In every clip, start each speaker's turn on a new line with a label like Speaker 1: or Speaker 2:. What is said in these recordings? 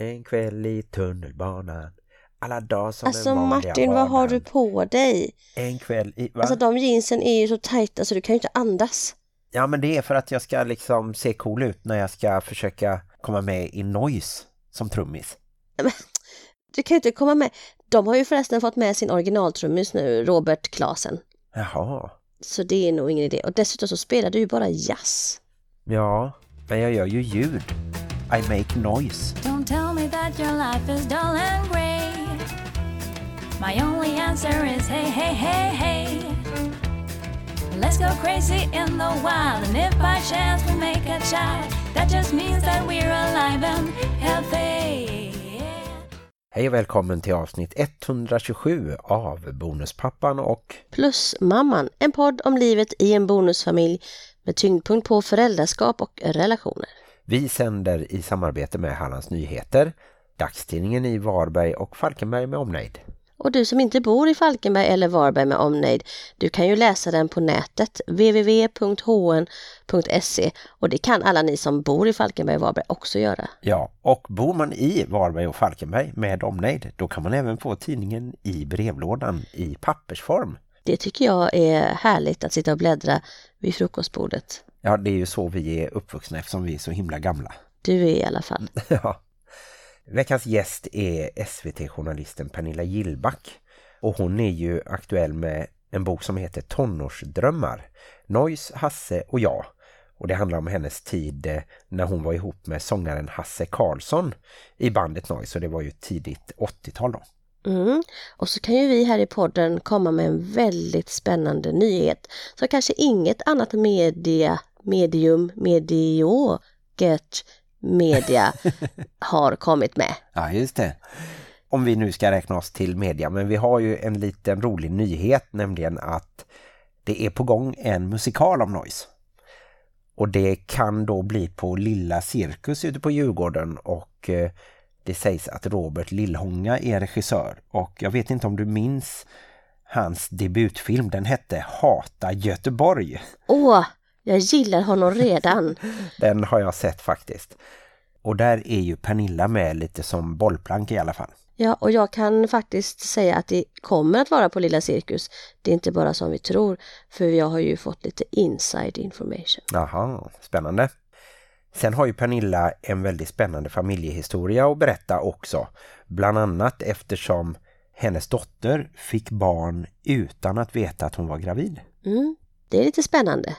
Speaker 1: En kväll i tunnelbanan. Alla dagar som
Speaker 2: Alltså
Speaker 1: en vanliga
Speaker 2: Martin, vad har du på dig?
Speaker 1: En kväll i... Va?
Speaker 2: Alltså de jeansen är ju så tajta så du kan ju inte andas.
Speaker 1: Ja men det är för att jag ska liksom se cool ut när jag ska försöka komma med i Noise som trummis.
Speaker 2: Du kan ju inte komma med. De har ju förresten fått med sin originaltrummis nu, Robert Klasen.
Speaker 1: Jaha.
Speaker 2: Så det är nog ingen idé. Och dessutom så spelar du ju bara jazz.
Speaker 1: Ja, men jag gör ju ljud. I make noise.
Speaker 3: That your life is dull and grey. My only answer is hey, hey, hey, hey. Let's go crazy in the wild, and if by chance we make a child, that just means that we're alive and healthy.
Speaker 1: Hej och välkommen till avsnitt 127 av Bonuspappan och
Speaker 2: Plus Mamman, en podd om livet i en bonusfamilj med tyngdpunkt på föräldraskap och relationer.
Speaker 1: vi sänder i samarbete med Hallands Nyheter, dagstidningen i Varberg och Falkenberg med omnejd.
Speaker 2: Och du som inte bor i Falkenberg eller Varberg med omnejd, du kan ju läsa den på nätet www.hn.se och det kan alla ni som bor i Falkenberg och Varberg också göra.
Speaker 1: Ja, och bor man i Varberg och Falkenberg med omnejd, då kan man även få tidningen i brevlådan i pappersform.
Speaker 2: Det tycker jag är härligt att sitta och bläddra vid frukostbordet.
Speaker 1: Ja, det är ju så vi är uppvuxna eftersom vi är så himla gamla.
Speaker 2: Du är i alla fall.
Speaker 1: Ja. Veckans gäst är SVT-journalisten Pernilla Gillback och hon är ju aktuell med en bok som heter Tonårsdrömmar. Nois, Hasse och jag. Och det handlar om hennes tid eh, när hon var ihop med sångaren Hasse Karlsson i bandet Nois. och det var ju tidigt 80-tal då.
Speaker 2: Mm. Och så kan ju vi här i podden komma med en väldigt spännande nyhet som kanske inget annat media, medium, medioket media har kommit med.
Speaker 1: Ja, just det. Om vi nu ska räkna oss till media. Men vi har ju en liten rolig nyhet, nämligen att det är på gång en musikal om Noise. Och det kan då bli på Lilla Cirkus ute på Djurgården och eh, det sägs att Robert Lillhånga är regissör. Och jag vet inte om du minns hans debutfilm, den hette Hata Göteborg.
Speaker 2: Åh, jag gillar honom redan.
Speaker 1: Den har jag sett faktiskt. Och där är ju Pernilla med lite som bollplank i alla fall.
Speaker 2: Ja, och jag kan faktiskt säga att det kommer att vara på Lilla Cirkus. Det är inte bara som vi tror, för jag har ju fått lite inside information.
Speaker 1: Jaha, spännande. Sen har ju Pernilla en väldigt spännande familjehistoria att berätta också. Bland annat eftersom hennes dotter fick barn utan att veta att hon var gravid.
Speaker 2: Mm, det är lite spännande.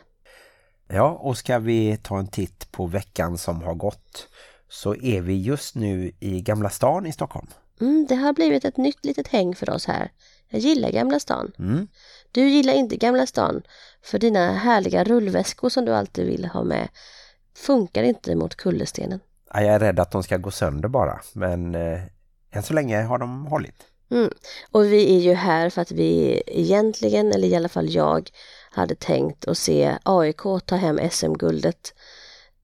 Speaker 1: Ja, och ska vi ta en titt på veckan som har gått så är vi just nu i Gamla stan i Stockholm.
Speaker 2: Mm, det har blivit ett nytt litet häng för oss här. Jag gillar Gamla stan.
Speaker 1: Mm.
Speaker 2: Du gillar inte Gamla stan för dina härliga rullväskor som du alltid vill ha med funkar inte mot kullerstenen.
Speaker 1: Ja, jag är rädd att de ska gå sönder bara, men eh, än så länge har de hållit.
Speaker 2: Mm. Och vi är ju här för att vi egentligen, eller i alla fall jag, hade tänkt att se AIK ta hem SM-guldet.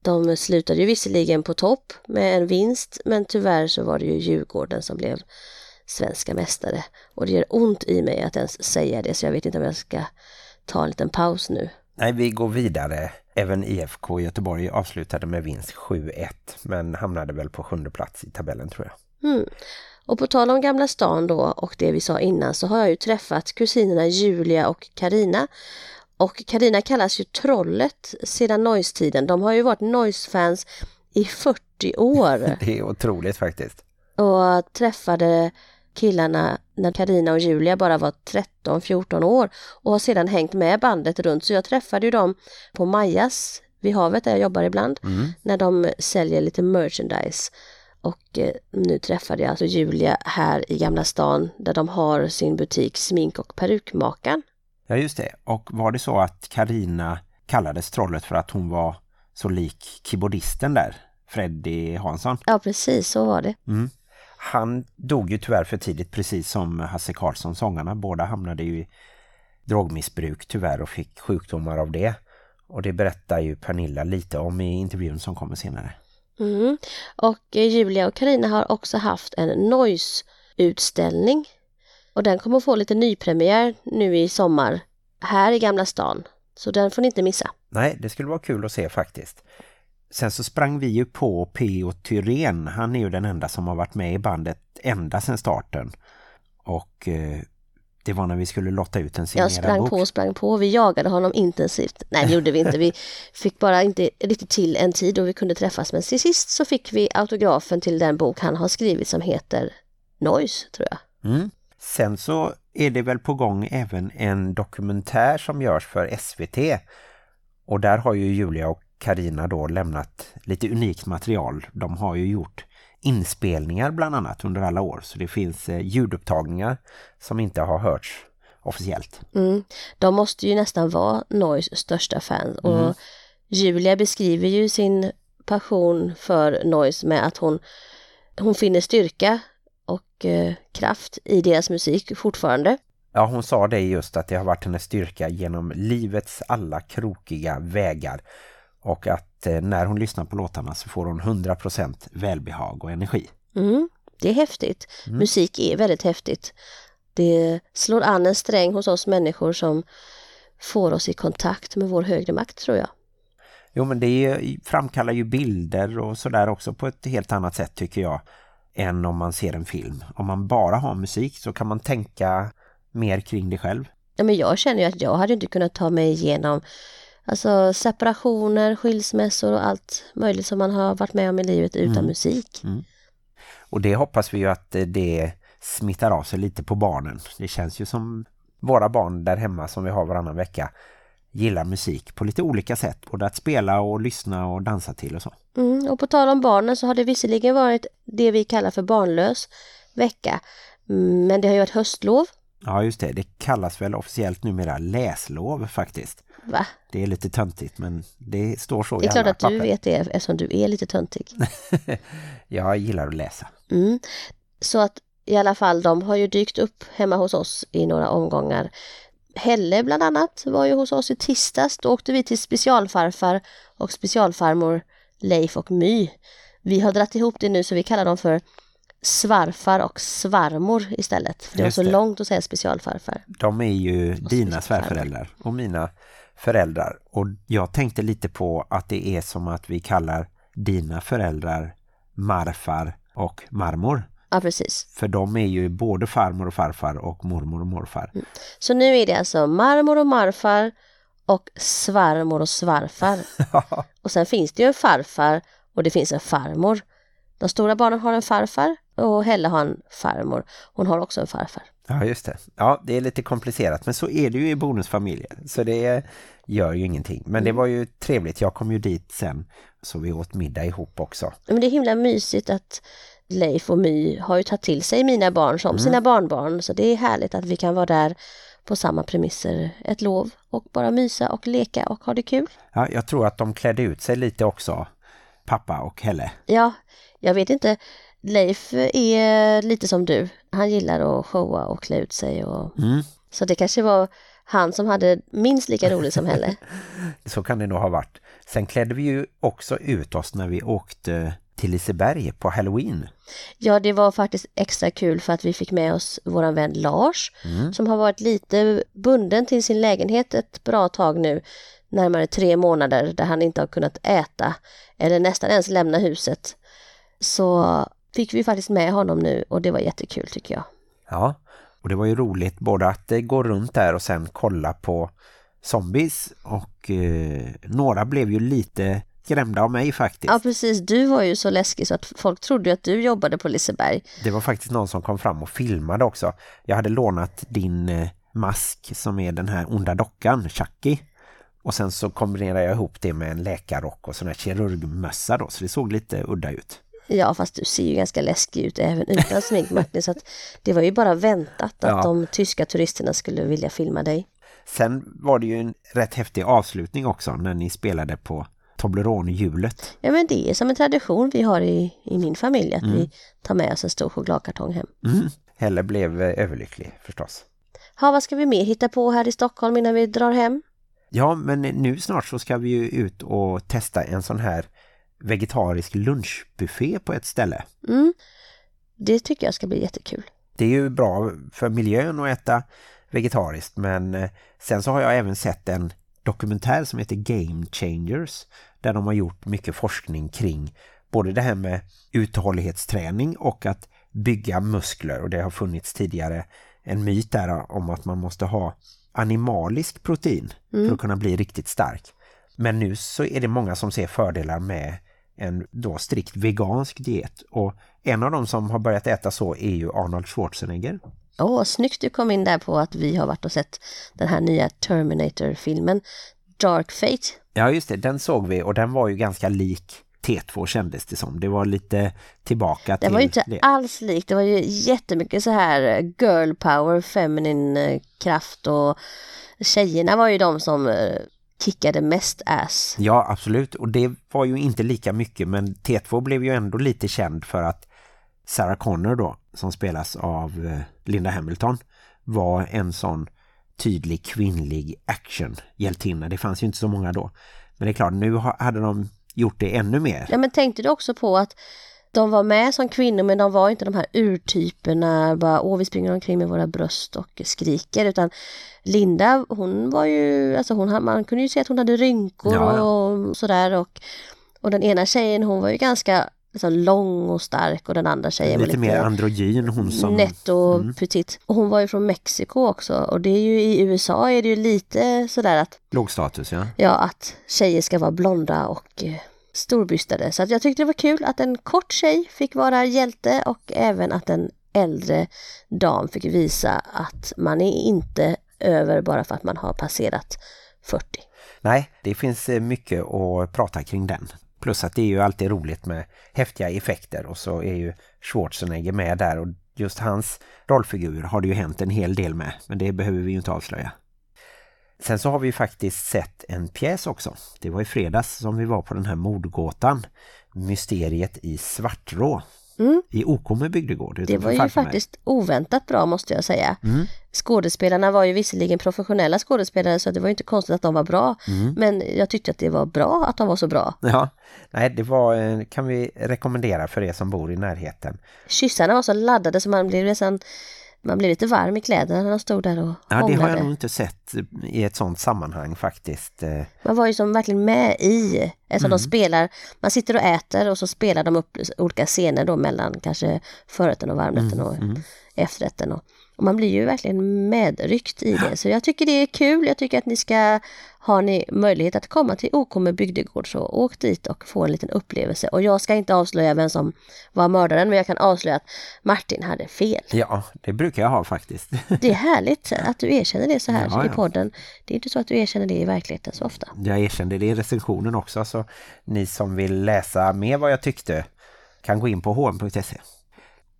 Speaker 2: De slutade ju visserligen på topp med en vinst, men tyvärr så var det ju Djurgården som blev svenska mästare. Och det gör ont i mig att ens säga det, så jag vet inte om jag ska ta en liten paus nu.
Speaker 1: Nej, vi går vidare. Även IFK Göteborg avslutade med vinst 7-1 men hamnade väl på sjunde plats i tabellen tror jag.
Speaker 2: Mm. Och på tal om Gamla stan då och det vi sa innan så har jag ju träffat kusinerna Julia och Karina. Och Karina kallas ju Trollet sedan Noise-tiden. De har ju varit Noise-fans i 40 år
Speaker 1: Det är otroligt faktiskt.
Speaker 2: och träffade killarna när Karina och Julia bara var 13-14 år och har sedan hängt med bandet runt. Så jag träffade ju dem på Majas vid havet där jag jobbar ibland
Speaker 1: Mm.
Speaker 2: när de säljer lite merchandise. Och eh, nu träffade jag alltså Julia här i Gamla stan där de har sin butik Smink och perukmakaren.
Speaker 1: Ja just det. Och var det så att Karina kallades trollet för att hon var så lik keyboardisten där, Freddy Hansson?
Speaker 2: Ja precis, så var det.
Speaker 1: Mm. Han dog ju tyvärr för tidigt precis som Hasse Karlsson sångarna. Båda hamnade ju i drogmissbruk tyvärr och fick sjukdomar av det. Och det berättar ju Pernilla lite om i intervjun som kommer senare.
Speaker 2: Mm. Och Julia och Karina har också haft en Noise-utställning. Och den kommer få lite nypremiär nu i sommar här i Gamla stan. Så den får ni inte missa.
Speaker 1: Nej, det skulle vara kul att se faktiskt. Sen så sprang vi ju på P.O. Tyrén. Han är ju den enda som har varit med i bandet ända sedan starten. Och eh, det var när vi skulle lotta ut en signerad
Speaker 2: Jag sprang
Speaker 1: bok.
Speaker 2: på och sprang på. Vi jagade honom intensivt. Nej, det gjorde vi inte. Vi fick bara inte riktigt till en tid då vi kunde träffas. Men till sist så fick vi autografen till den bok han har skrivit som heter Noise, tror jag.
Speaker 1: Mm. Sen så är det väl på gång även en dokumentär som görs för SVT. Och där har ju Julia och Karina då lämnat lite unikt material. De har ju gjort inspelningar bland annat under alla år. Så det finns eh, ljudupptagningar som inte har hörts officiellt.
Speaker 2: Mm. De måste ju nästan vara Noise största fan. Och Julia beskriver ju sin passion för Noise med att hon, hon finner styrka och eh, kraft i deras musik fortfarande.
Speaker 1: Ja, hon sa det just att det har varit hennes styrka genom livets alla krokiga vägar. Och att eh, när hon lyssnar på låtarna så får hon 100% välbehag och energi.
Speaker 2: Mm. Det är häftigt. Musik är väldigt häftigt. Det slår an en sträng hos oss människor som får oss i kontakt med vår högre makt tror jag.
Speaker 1: Jo men det framkallar ju bilder och sådär också på ett helt annat sätt tycker jag än om man ser en film. Om man bara har musik så kan man tänka mer kring det själv.
Speaker 2: Ja, men jag känner ju att jag hade inte kunnat ta mig igenom alltså separationer, skilsmässor och allt möjligt som man har varit med om i livet utan musik.
Speaker 1: Och det hoppas vi ju att det smittar av sig lite på barnen. Det känns ju som våra barn där hemma som vi har varannan vecka gillar musik på lite olika sätt. Både att spela och lyssna och dansa till och så.
Speaker 2: Mm, och på tal om barnen så har det visserligen varit det vi kallar för barnlös vecka. Men det har ju varit höstlov.
Speaker 1: Ja just det, det kallas väl officiellt numera läslov faktiskt.
Speaker 2: Va?
Speaker 1: Det är lite töntigt men det står så
Speaker 2: Det
Speaker 1: i
Speaker 2: är klart att du
Speaker 1: papper.
Speaker 2: vet det eftersom du är lite töntig.
Speaker 1: Jag gillar att läsa.
Speaker 2: Mm. Så att i alla fall, de har ju dykt upp hemma hos oss i några omgångar. Helle bland annat var ju hos oss i tisdags. Då åkte vi till specialfarfar och specialfarmor Leif och My. Vi har dratt ihop det nu så vi kallar dem för svarfar och svarmor istället. För det var så
Speaker 1: det.
Speaker 2: långt att säga specialfarfar.
Speaker 1: De är ju dina
Speaker 2: specialföräldrar.
Speaker 1: svärföräldrar och mina föräldrar. Och jag tänkte lite på att det är som att vi kallar dina föräldrar marfar och marmor.
Speaker 2: Ja, precis.
Speaker 1: För de är ju både farmor och farfar och mormor och morfar.
Speaker 2: Så nu är det alltså marmor och marfar och svarmor och svarfar. Och sen finns det ju en farfar och det finns en farmor. De stora barnen har en farfar och Helle har en farmor. Hon har också en farfar.
Speaker 1: Ja, just det. Ja, det är lite komplicerat. Men så är det ju i bonusfamiljer. Så det gör ju ingenting. Men det var ju trevligt. Jag kom ju dit sen. Så vi åt middag ihop också.
Speaker 2: Men det är himla mysigt att Leif och My har ju tagit till sig mina barn som sina barnbarn. Så det är härligt att vi kan vara där på samma premisser ett lov och bara mysa och leka och ha det kul.
Speaker 1: Ja, jag tror att de klädde ut sig lite också. Pappa och Helle.
Speaker 2: Ja, jag vet inte. Leif är lite som du. Han gillar att showa och klä ut sig. Och...
Speaker 1: Mm.
Speaker 2: Så det kanske var han som hade minst lika roligt som Helle.
Speaker 1: Så kan det nog ha varit. Sen klädde vi ju också ut oss när vi åkte till Liseberg på Halloween.
Speaker 2: Ja, det var faktiskt extra kul för att vi fick med oss våran vän Lars som har varit lite bunden till sin lägenhet ett bra tag nu, närmare tre månader där han inte har kunnat äta eller nästan ens lämna huset. Så fick vi faktiskt med honom nu och det var jättekul tycker jag.
Speaker 1: Ja, och det var ju roligt både att eh, gå runt där och sen kolla på zombies och eh, några blev ju lite skrämda av mig faktiskt.
Speaker 2: Ja precis, du var ju så läskig så att folk trodde att du jobbade på Liseberg.
Speaker 1: Det var faktiskt någon som kom fram och filmade också. Jag hade lånat din eh, mask som är den här onda dockan, Chucky. Och sen så kombinerade jag ihop det med en läkarrock och sån här kirurgmössa då, så det såg lite udda ut.
Speaker 2: Ja, fast du ser ju ganska läskig ut även utan smink Martin, så att det var ju bara väntat att
Speaker 1: Ja.
Speaker 2: de tyska turisterna skulle vilja filma dig.
Speaker 1: Sen var det ju en rätt häftig avslutning också när ni spelade på Toblerone-hjulet.
Speaker 2: Ja, men det är som en tradition vi har i, i min familj, att vi tar med oss en stor chokladkartong hem.
Speaker 1: Mm. Helle blev eh, överlycklig förstås.
Speaker 2: Ha, vad ska vi mer hitta på här i Stockholm innan vi drar hem?
Speaker 1: Ja, men nu snart så ska vi ju ut och testa en sån här vegetarisk lunchbuffé på ett ställe.
Speaker 2: Mm. Det tycker jag ska bli jättekul.
Speaker 1: Det är ju bra för miljön att äta vegetariskt men eh, sen så har jag även sett en dokumentär som heter Game Changers där de har gjort mycket forskning kring både det här med uthållighetsträning och att bygga muskler och det har funnits tidigare en myt där om att man måste ha animalisk protein för att kunna bli riktigt stark. Men nu så är det många som ser fördelar med en då strikt vegansk diet och en av dem som har börjat äta så är ju Arnold Schwarzenegger.
Speaker 2: Åh, snyggt du kom in där på att vi har varit och sett den här nya Terminator-filmen Dark Fate.
Speaker 1: Ja just det, den såg vi och den var ju ganska lik T2 kändes det som. Det var lite tillbaka till
Speaker 2: Det var ju inte
Speaker 1: det.
Speaker 2: alls likt, det var ju jättemycket så här girl power, feminin eh, kraft och tjejerna var ju de som eh, kickade mest ass.
Speaker 1: Ja, absolut. Och det var ju inte lika mycket men T2 blev ju ändå lite känd för att Sarah Connor då, som spelas av eh, Linda Hamilton, var en sån tydlig kvinnlig action-hjältinna. Det fanns ju inte så många då. Men det är klart, nu ha- hade de gjort det ännu mer.
Speaker 2: Ja men tänkte du också på att de var med som kvinnor men de var inte de här urtyperna, bara åh vi springer omkring med våra bröst och skriker utan Linda hon var ju, alltså hon, man kunde ju se att hon hade rynkor
Speaker 1: Ja, ja.
Speaker 2: och sådär och, och den ena tjejen hon var ju ganska liksom, lång och stark och den andra tjejen
Speaker 1: Lite
Speaker 2: var
Speaker 1: mer
Speaker 2: lite
Speaker 1: androgyn hon som...
Speaker 2: nätt och
Speaker 1: Mm.
Speaker 2: petit. Och hon var ju från Mexiko också och det är ju i USA är det ju lite sådär att
Speaker 1: Låg status, ja.
Speaker 2: ja, att tjejer ska vara blonda och eh, storbystade. Så att jag tyckte det var kul att en kort tjej fick vara hjälte och även att en äldre dam fick visa att man är inte över bara för att man har passerat 40.
Speaker 1: Nej, det finns eh, mycket att prata kring den. Plus att det är ju alltid roligt med häftiga effekter och så är ju Schwarzenegger med där och just hans rollfigur har det ju hänt en hel del med, men det behöver vi ju inte avslöja. Sen så har vi faktiskt sett en pjäs också. Det var i fredags som vi var på den här mordgåtan. Mysteriet i Svartrå.
Speaker 2: Mm.
Speaker 1: I Okome bygdegård.
Speaker 2: Det var ju faktiskt oväntat bra måste jag säga.
Speaker 1: Mm.
Speaker 2: Skådespelarna var ju visserligen professionella skådespelare så det var ju inte konstigt att de var bra.
Speaker 1: Mm.
Speaker 2: Men jag tyckte att det var bra att de var så bra.
Speaker 1: Ja, nej det var, eh, kan vi rekommendera för er som bor i närheten.
Speaker 2: Kyssarna var så laddade så man blev nästan man blev lite varm i kläderna när de stod där och
Speaker 1: Ja, det har
Speaker 2: hånglade.
Speaker 1: jag nog inte sett i ett sånt sammanhang faktiskt. Eh,
Speaker 2: Man var ju som verkligen med i, eftersom
Speaker 1: Mm.
Speaker 2: de spelar, man sitter och äter och så spelar de upp olika scener då mellan kanske förrätten och varmrätten och
Speaker 1: mm.
Speaker 2: efterrätten. Och, och man blir ju verkligen medryckt i det. Så jag tycker det är kul, jag tycker att ni ska, har ni möjlighet att komma till OK med bygdegård så åk dit och få en liten upplevelse. Och jag ska inte avslöja vem som var mördaren men jag kan avslöja att Martin hade fel.
Speaker 1: Ja, det brukar jag ha faktiskt.
Speaker 2: Det är härligt att du erkänner det så här
Speaker 1: Ja,
Speaker 2: i
Speaker 1: ja.
Speaker 2: podden. Det är inte så att du erkänner det i verkligheten så ofta.
Speaker 1: Jag erkände det i recensionen också så ni som vill läsa mer vad jag tyckte kan gå in på hm.se.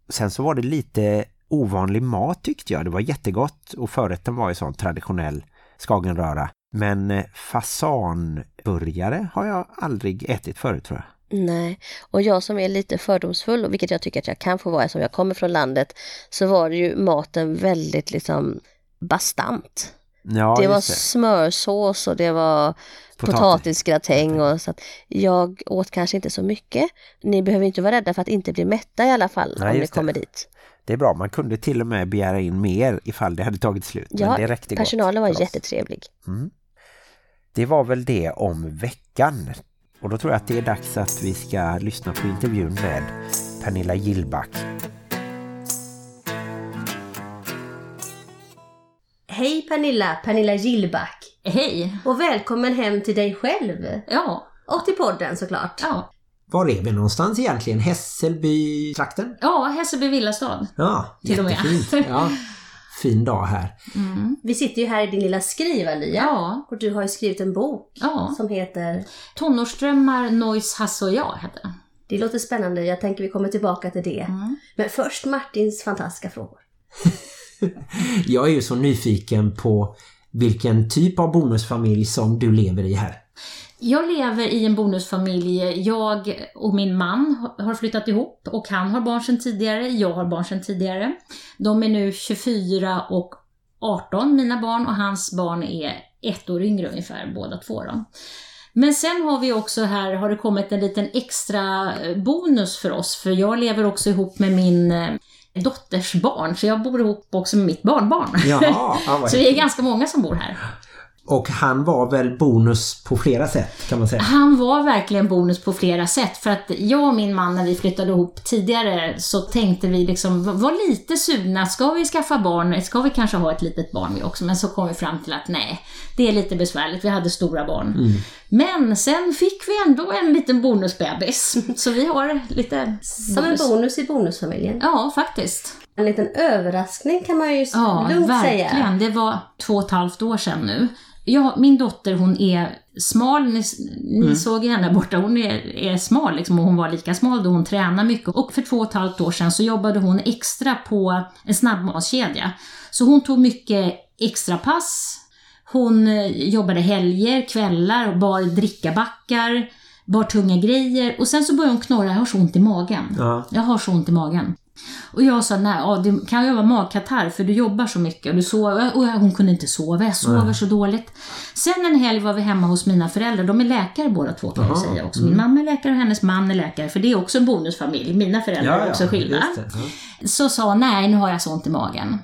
Speaker 1: Sen så var det lite ovanlig mat tyckte jag. Det var jättegott och förrätten var ju sån traditionell skagenröra. Men eh, fasanburgare har jag aldrig ätit förut tror jag.
Speaker 2: Nej, och jag som är lite fördomsfull, och vilket jag tycker att jag kan få vara eftersom jag kommer från landet, så var det ju maten väldigt liksom bastant.
Speaker 1: Ja,
Speaker 2: det var
Speaker 1: det.
Speaker 2: smörsås och det var
Speaker 1: Potatis.
Speaker 2: potatisgratäng och så att jag åt kanske inte så mycket. Ni behöver inte vara rädda för att inte bli mätta i alla fall
Speaker 1: Nej,
Speaker 2: om ni
Speaker 1: just det.
Speaker 2: kommer dit.
Speaker 1: Det är bra, man kunde till och med begära in mer ifall det hade tagit slut.
Speaker 2: Ja,
Speaker 1: det räckte
Speaker 2: personalen var
Speaker 1: för oss. Det var väl det om veckan. Och då tror jag att det är dags att vi ska lyssna på intervjun med Pernilla Gillback.
Speaker 2: Hej Pernilla, Pernilla Gillback.
Speaker 4: Hej!
Speaker 2: Och välkommen hem till dig själv.
Speaker 4: Ja,
Speaker 2: Och till podden såklart.
Speaker 4: ja.
Speaker 5: Var är vi någonstans egentligen? Hässelby-trakten?
Speaker 4: Ja, Hässelby villastad.
Speaker 5: Ja,
Speaker 4: Till
Speaker 5: jättefint. Ja, fin dag här.
Speaker 4: Mm.
Speaker 2: Vi sitter ju här i din lilla skrivarlya.
Speaker 4: Ja,
Speaker 2: Och du har ju skrivit en bok
Speaker 4: ja.
Speaker 2: som heter
Speaker 4: Tonårsdrömmar, Noise, Hasse och jag heter den.
Speaker 2: Det låter spännande, jag tänker vi kommer tillbaka till det.
Speaker 4: Mm.
Speaker 2: Men först Martins fantastiska frågor.
Speaker 5: Jag är ju så nyfiken på vilken typ av bonusfamilj som du lever i här.
Speaker 4: Jag lever i en bonusfamilj. Jag och min man har flyttat ihop och han har barn sedan tidigare. Jag har barn sedan tidigare. De är nu 24 och 18, mina barn, och hans barn är ett år yngre ungefär, båda två. Då. Men sen har vi också här, har det kommit en liten extra bonus för oss, för jag lever också ihop med min eh, dotters barn, så jag bor ihop också med mitt barnbarn.
Speaker 5: Jaha,
Speaker 4: så vi är ganska många som bor här.
Speaker 5: Och han var väl bonus på flera sätt kan man säga.
Speaker 4: Han var verkligen bonus på flera sätt för att jag och min man när vi flyttade ihop tidigare så tänkte vi liksom, var- lite sugna, ska vi skaffa barn, ska vi kanske ha ett litet barn vi också? Men så kom vi fram till att nej, det är lite besvärligt, vi hade stora barn. Men sen fick vi ändå en liten bonusbebis, så vi har lite...
Speaker 2: Som en bonus i bonusfamiljen.
Speaker 4: Ja, faktiskt.
Speaker 2: En liten överraskning kan man ju
Speaker 4: Ja,
Speaker 2: lugnt
Speaker 4: verkligen.
Speaker 2: säga.
Speaker 4: Det var två och ett halvt år sedan nu. Ja, min dotter hon är smal, ni, ni såg ju henne borta, hon är, är smal liksom, och hon var lika smal då hon tränar mycket. Och för två och ett halvt år sedan så jobbade hon extra på en snabbmatskedja. Så hon tog mycket extra pass. Hon eh, jobbade helger, kvällar och bar drickabackar, bar tunga grejer och sen så började hon knorra, jag har så ont i magen.
Speaker 5: Ja.
Speaker 4: Jag har så ont i magen. Och jag sa, nej, ja, det kan ju vara magkatarr för du jobbar så mycket och du sover. Och hon kunde inte sova, jag sover så dåligt. Sen en helg var vi hemma hos mina föräldrar, de är läkare båda två kan jag säga också. Min mamma är läkare och hennes man är läkare, för det är också en bonusfamilj. Mina föräldrar är också skilda.
Speaker 5: just det. Ja.
Speaker 4: Så sa nej nu har jag så ont i magen.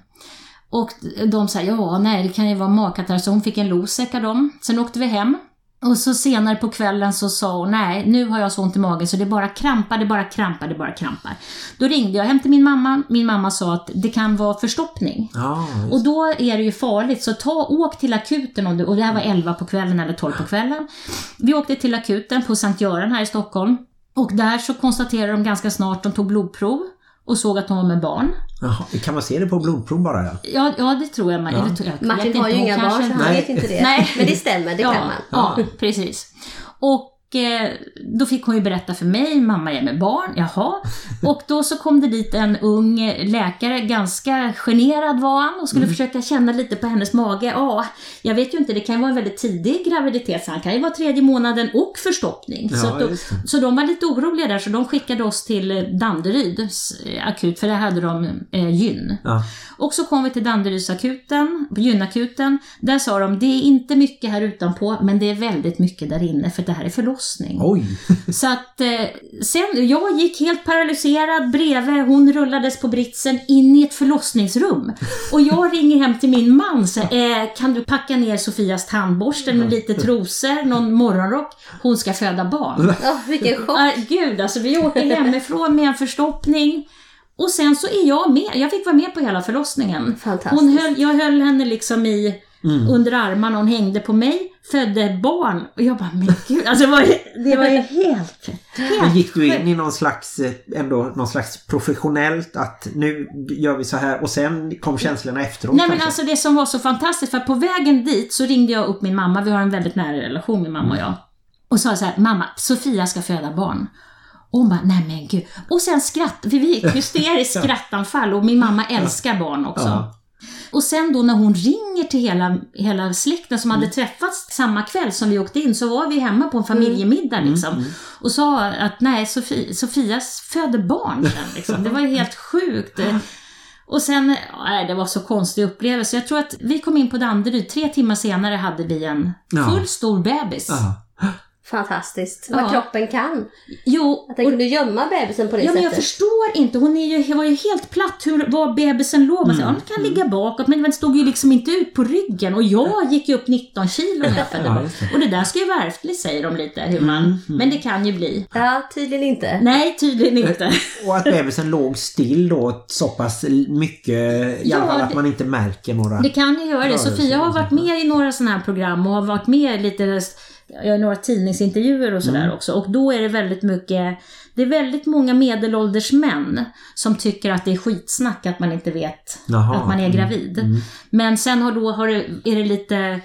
Speaker 4: Och de sa, ja nej det kan ju vara magkatarr, så hon fick en Losec av dem. Sen åkte vi hem. Och så senare på kvällen så sa hon, nej nu har jag så ont i magen så det bara krampar, det bara krampar, det bara krampar. Då ringde jag hem till min mamma, min mamma sa att det kan vara förstoppning.
Speaker 5: Ja,
Speaker 4: Och då är det ju farligt, så ta, åk till akuten om du, och det här var 11 på kvällen eller 12 på kvällen. Vi åkte till akuten på Sankt Göran här i Stockholm. Och där så konstaterade de ganska snart, de tog blodprov och såg att hon var med barn.
Speaker 5: Jaha, kan man se det på blodprov bara? Ja?
Speaker 4: Ja, ja det tror jag. Man, eller, jag vet
Speaker 2: Martin har ju inga barn så han vet inte det.
Speaker 4: Nej.
Speaker 2: Men det stämmer, det
Speaker 4: ja,
Speaker 2: kan man.
Speaker 4: Ja, precis. Och då fick hon ju berätta för mig, mamma är med barn, jaha. Och då så kom det dit en ung läkare, ganska generad var han och skulle försöka känna lite på hennes mage. Ja, jag vet ju inte, det kan ju vara en väldigt tidig graviditet, så han kan ju vara tredje månaden och förstoppning. så,
Speaker 5: Ja,
Speaker 4: att då, så de var lite oroliga där, så de skickade oss till eh, Danderyds eh, akut, för där hade de eh, gyn.
Speaker 5: Ja.
Speaker 4: Och så kom vi till Danderydsakuten, gynakuten. Där sa de, det är inte mycket här utanpå, men det är väldigt mycket där inne, för det här är förlossning.
Speaker 5: Oj!
Speaker 4: Så att eh, sen, jag gick helt paralyserad bredvid, hon rullades på britsen in i ett förlossningsrum. Och jag ringer hem till min man, så, eh, kan du packa ner Sofias tandborste, med lite trosor, någon morgonrock? Hon ska föda barn.
Speaker 2: Ja, vilken chock.
Speaker 4: Ah, gud, alltså vi åker hemifrån med en förstoppning. Och sen så är jag med, jag fick vara med på hela förlossningen.
Speaker 2: Fantastiskt.
Speaker 4: Hon höll, jag höll henne liksom i, under armarna, hon hängde på mig, födde barn. Och jag bara, men gud, alltså det var, det var ju helt,
Speaker 5: Men
Speaker 4: helt
Speaker 5: gick du in i någon slags, eh, ändå någon slags professionellt att nu gör vi så här och sen kom känslorna efteråt
Speaker 4: Nej men
Speaker 5: kanske?
Speaker 4: alltså det som var så fantastiskt, för på vägen dit så ringde jag upp min mamma, vi har en väldigt nära relation min mamma och jag. Och sa så här, mamma, Sofia ska föda barn. Och hon bara, nej men gud. Och sen skratt, vi fick hysteriskt skrattanfall och min mamma älskar barn också.
Speaker 5: Ja.
Speaker 4: Och sen då när hon ringer till hela, hela släkten som hade träffats samma kväll som vi åkte in så var vi hemma på en familjemiddag liksom. Och sa att nej, Sofia, Sofia föder barn sen liksom. Det var ju helt sjukt. Och sen, nej, det var så konstig upplevelse. Jag tror att vi kom in på Danderyd, tre timmar senare hade vi en full stor bebis.
Speaker 5: Ja.
Speaker 2: Fantastiskt.
Speaker 4: Ja.
Speaker 2: Vad kroppen kan.
Speaker 4: Jo,
Speaker 2: Att den kunde gömma bebisen på det
Speaker 4: Ja, men jag
Speaker 2: sättet.
Speaker 4: förstår inte. Hon är ju, var ju helt platt hur, var bebisen låg. Man säger, ja, den kan ligga bakåt, men den stod ju liksom inte ut på ryggen. Och jag gick ju upp 19 kilo när jag födde
Speaker 5: Ja.
Speaker 4: Och det där ska ju vara ärftligt, säger de lite. Hur man, Men det kan ju bli.
Speaker 2: Ja, tydligen inte.
Speaker 4: Nej, tydligen inte.
Speaker 5: Och att bebisen låg still då så pass mycket i
Speaker 4: Ja,
Speaker 5: alla fall att
Speaker 4: det-
Speaker 5: man inte märker några...
Speaker 4: Det kan ju göra det. Sofia har varit med i några sådana här program och har varit med i lite ja, några tidningsintervjuer och sådär också. Och då är det väldigt mycket, det är väldigt många medelålders män som tycker att det är skitsnack att man inte vet
Speaker 5: Jaha.
Speaker 4: att man är
Speaker 5: Mm.
Speaker 4: gravid. Men sen har då, har det, är det lite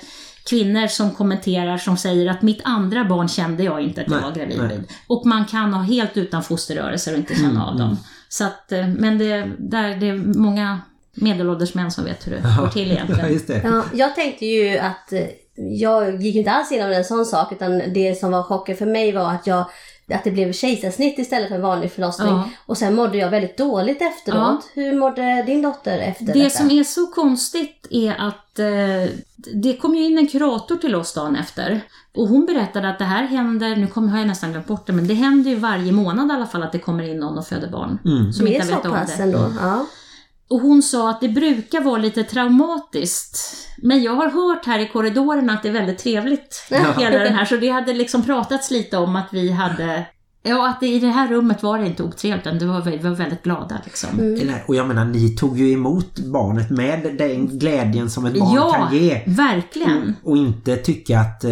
Speaker 4: kvinnor som kommenterar som säger att mitt andra barn kände jag inte att jag
Speaker 5: Nej,
Speaker 4: var gravid
Speaker 5: nej.
Speaker 4: vid. Och man kan ha helt utan fosterrörelser och inte känna
Speaker 5: Mm,
Speaker 4: av dem. Så att, eh, men det, där, det är många medelålders män som vet hur det går till
Speaker 5: Ja,
Speaker 4: egentligen.
Speaker 5: just det.
Speaker 2: Ja, jag tänkte ju att eh, jag gick inte alls igenom en sån sak utan det som var chocken för mig var att jag att det blev kejsarsnitt istället för en vanlig förlossning.
Speaker 4: Ja.
Speaker 2: Och sen mådde jag väldigt dåligt efteråt. Hur mådde din dotter efter
Speaker 4: Det
Speaker 2: detta?
Speaker 4: som är så konstigt är att eh, det kom ju in en kurator till oss dagen efter. Och hon berättade att det här händer, nu kommer, har jag nästan glömt bort det, men det händer ju varje månad i alla fall att det kommer in någon och föder barn.
Speaker 5: Mm.
Speaker 4: Som
Speaker 2: det
Speaker 4: inte
Speaker 2: är
Speaker 4: vet
Speaker 2: så
Speaker 4: om
Speaker 2: pass
Speaker 4: det.
Speaker 2: ändå. Ja.
Speaker 4: Och hon sa att det brukar vara lite traumatiskt. Men jag har hört här i korridoren att det är väldigt trevligt, hela den här. Så det hade liksom pratats lite om att vi hade... Ja, att det, i det här rummet var det inte otrevligt, utan det var, vi var väldigt glada liksom.
Speaker 1: Nej, Och jag menar, ni tog ju emot barnet med den glädjen som ett barn
Speaker 4: Ja,
Speaker 1: kan ge.
Speaker 4: verkligen.
Speaker 1: Och inte tycka att eh,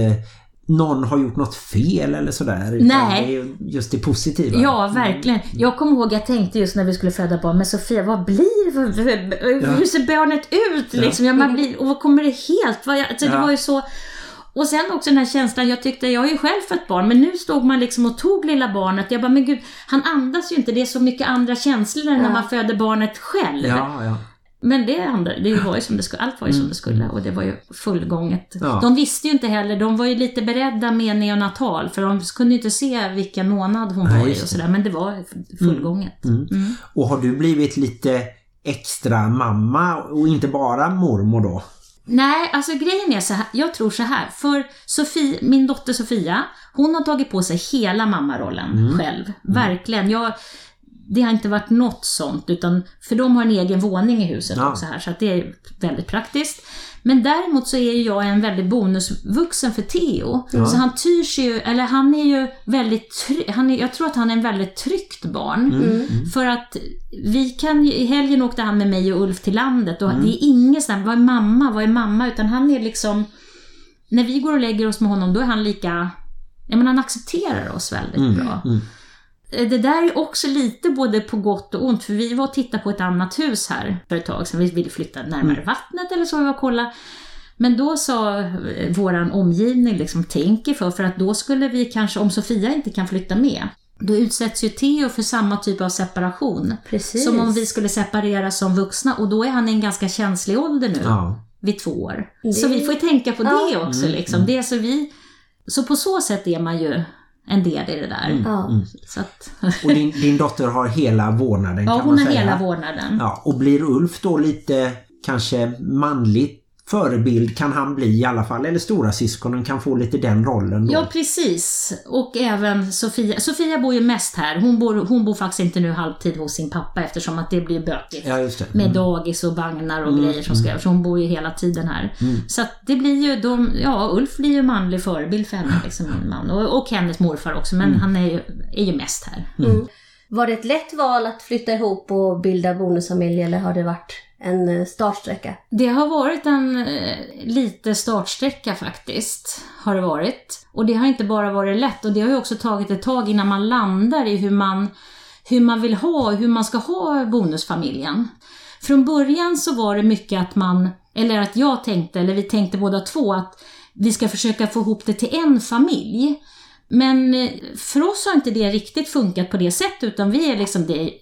Speaker 1: någon har gjort något fel eller sådär.
Speaker 4: Nej.
Speaker 1: Det är ju just det positiva.
Speaker 4: Ja, verkligen. Jag kommer ihåg, jag tänkte just när vi skulle föda barn, men Sofia, vad blir det? för- Hur ser barnet ut? Liksom? Ja. man blir, och vad kommer det helt? Vad alltså, Det
Speaker 1: Ja.
Speaker 4: var ju så... Och sen också den här känslan, jag tyckte, jag har ju själv fött barn, men nu stod man liksom och tog lilla barnet. Jag bara, men gud, han andas ju inte, det är så mycket andra känslor än när man föder barnet själv.
Speaker 1: Ja, ja.
Speaker 4: Men det, andra, det var ju som det skulle, allt var ju som det skulle och det var ju fullgånget.
Speaker 1: Ja.
Speaker 4: De visste ju inte heller, de var ju lite beredda med neonatal för de kunde ju inte se vilken månad hon
Speaker 1: Nej,
Speaker 4: var i och sådär, men det var fullgånget. Mm.
Speaker 1: Och har du blivit lite extra mamma och inte bara mormor då?
Speaker 4: Nej, alltså grejen är så här, jag tror så här, för Sofie, min dotter Sofia, hon har tagit på sig hela mammarollen själv. Verkligen. Jag, det har inte varit något sånt, utan för de har en egen våning i huset
Speaker 1: Ja.
Speaker 4: också här, så det är väldigt praktiskt. Men däremot så är jag en väldigt bonusvuxen för Theo. Så han tyr sig ju, eller han är ju väldigt han är, jag tror att han är en väldigt tryggt barn. För att vi kan ju, i helgen åkte han med mig och Ulf till landet och det är inget sånt, vad är mamma, vad är mamma? Utan han är liksom, när vi går och lägger oss med honom då är han lika, ja men han accepterar oss väldigt bra. Eh, Det där är också lite både på gott och ont, för vi var och tittade på ett annat hus här för ett tag sedan. Vi ville flytta närmare vattnet eller så, vi var och kolla. Men då sa eh, våran omgivning, liksom, tänk er för, för att då skulle vi kanske, om Sofia inte kan flytta med, då utsätts ju Theo för samma typ av separation.
Speaker 2: Precis.
Speaker 4: Som om vi skulle separera som vuxna och då är han i en ganska känslig ålder nu,
Speaker 1: Ja.
Speaker 4: vid två år.
Speaker 2: Det-
Speaker 4: Så vi får ju tänka på
Speaker 2: Ja.
Speaker 4: det också. Liksom. Det är så, vi, så på så sätt är man ju en del i det där.
Speaker 2: Ja.
Speaker 4: Så att,
Speaker 1: Och din, din dotter har hela vårdnaden
Speaker 4: ja,
Speaker 1: kan
Speaker 4: hon
Speaker 1: man
Speaker 4: har
Speaker 1: säga.
Speaker 4: hela vårdnaden.
Speaker 1: Ja, och blir Ulf då lite kanske manligt förebild kan han bli i alla fall. Eller stora syskonen kan få lite den rollen då.
Speaker 4: Ja, precis. Och även Sofia. Sofia bor ju mest här. Hon bor, hon bor faktiskt inte nu halvtid hos sin pappa eftersom att det blir bökigt.
Speaker 1: Ja, just det.
Speaker 4: Med dagis och vagnar och grejer som ska göras. Så hon bor ju hela tiden här. Så att det blir ju, de, ja Ulf blir ju manlig förebild för henne, liksom min man. Och, och hennes morfar också, men han är ju, är ju mest här.
Speaker 2: Var det ett lätt val att flytta ihop och bilda bonusfamilj eller har det varit en eh, startsträcka?
Speaker 4: Det har varit en eh, lite startsträcka faktiskt. Har det varit. Och det har inte bara varit lätt och det har ju också tagit ett tag innan man landar i hur man, hur man vill ha, hur man ska ha bonusfamiljen. Från början så var det mycket att man, eller att jag tänkte, eller vi tänkte båda två att vi ska försöka få ihop det till en familj. Men eh, för oss har inte det riktigt funkat på det sättet utan vi är liksom det,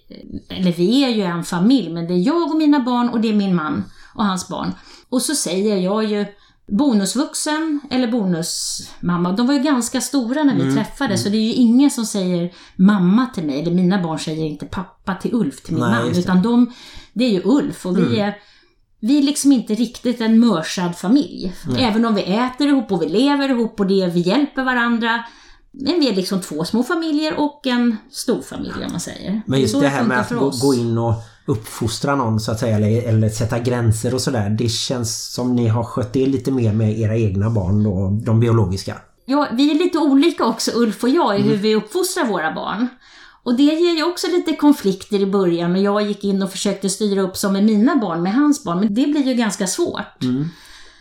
Speaker 4: eller vi är ju en familj men det är jag och mina barn och det är min man och hans barn. Och så säger jag ju bonusvuxen eller bonusmamma. De var ju ganska stora när vi träffades så det är ju ingen som säger mamma till mig, eller mina barn säger inte pappa till Ulf, till min
Speaker 1: Nej,
Speaker 4: man, utan de, det är ju Ulf och vi är vi är liksom inte riktigt en mörsad familj. Även om vi äter ihop och vi lever ihop och det, vi hjälper varandra. Men vi är liksom två små familjer och en stor familj om man säger.
Speaker 1: Men just det här med att gå, gå in och uppfostra någon så att säga eller, eller sätta gränser och sådär. Det känns som ni har skött det lite mer med era egna barn då, de biologiska.
Speaker 4: Ja, vi är lite olika också, Ulf och jag, i hur vi uppfostrar våra barn. Och det ger ju också lite konflikter i början och jag gick in och försökte styra upp som med mina barn, med hans barn. Men det blir ju ganska svårt.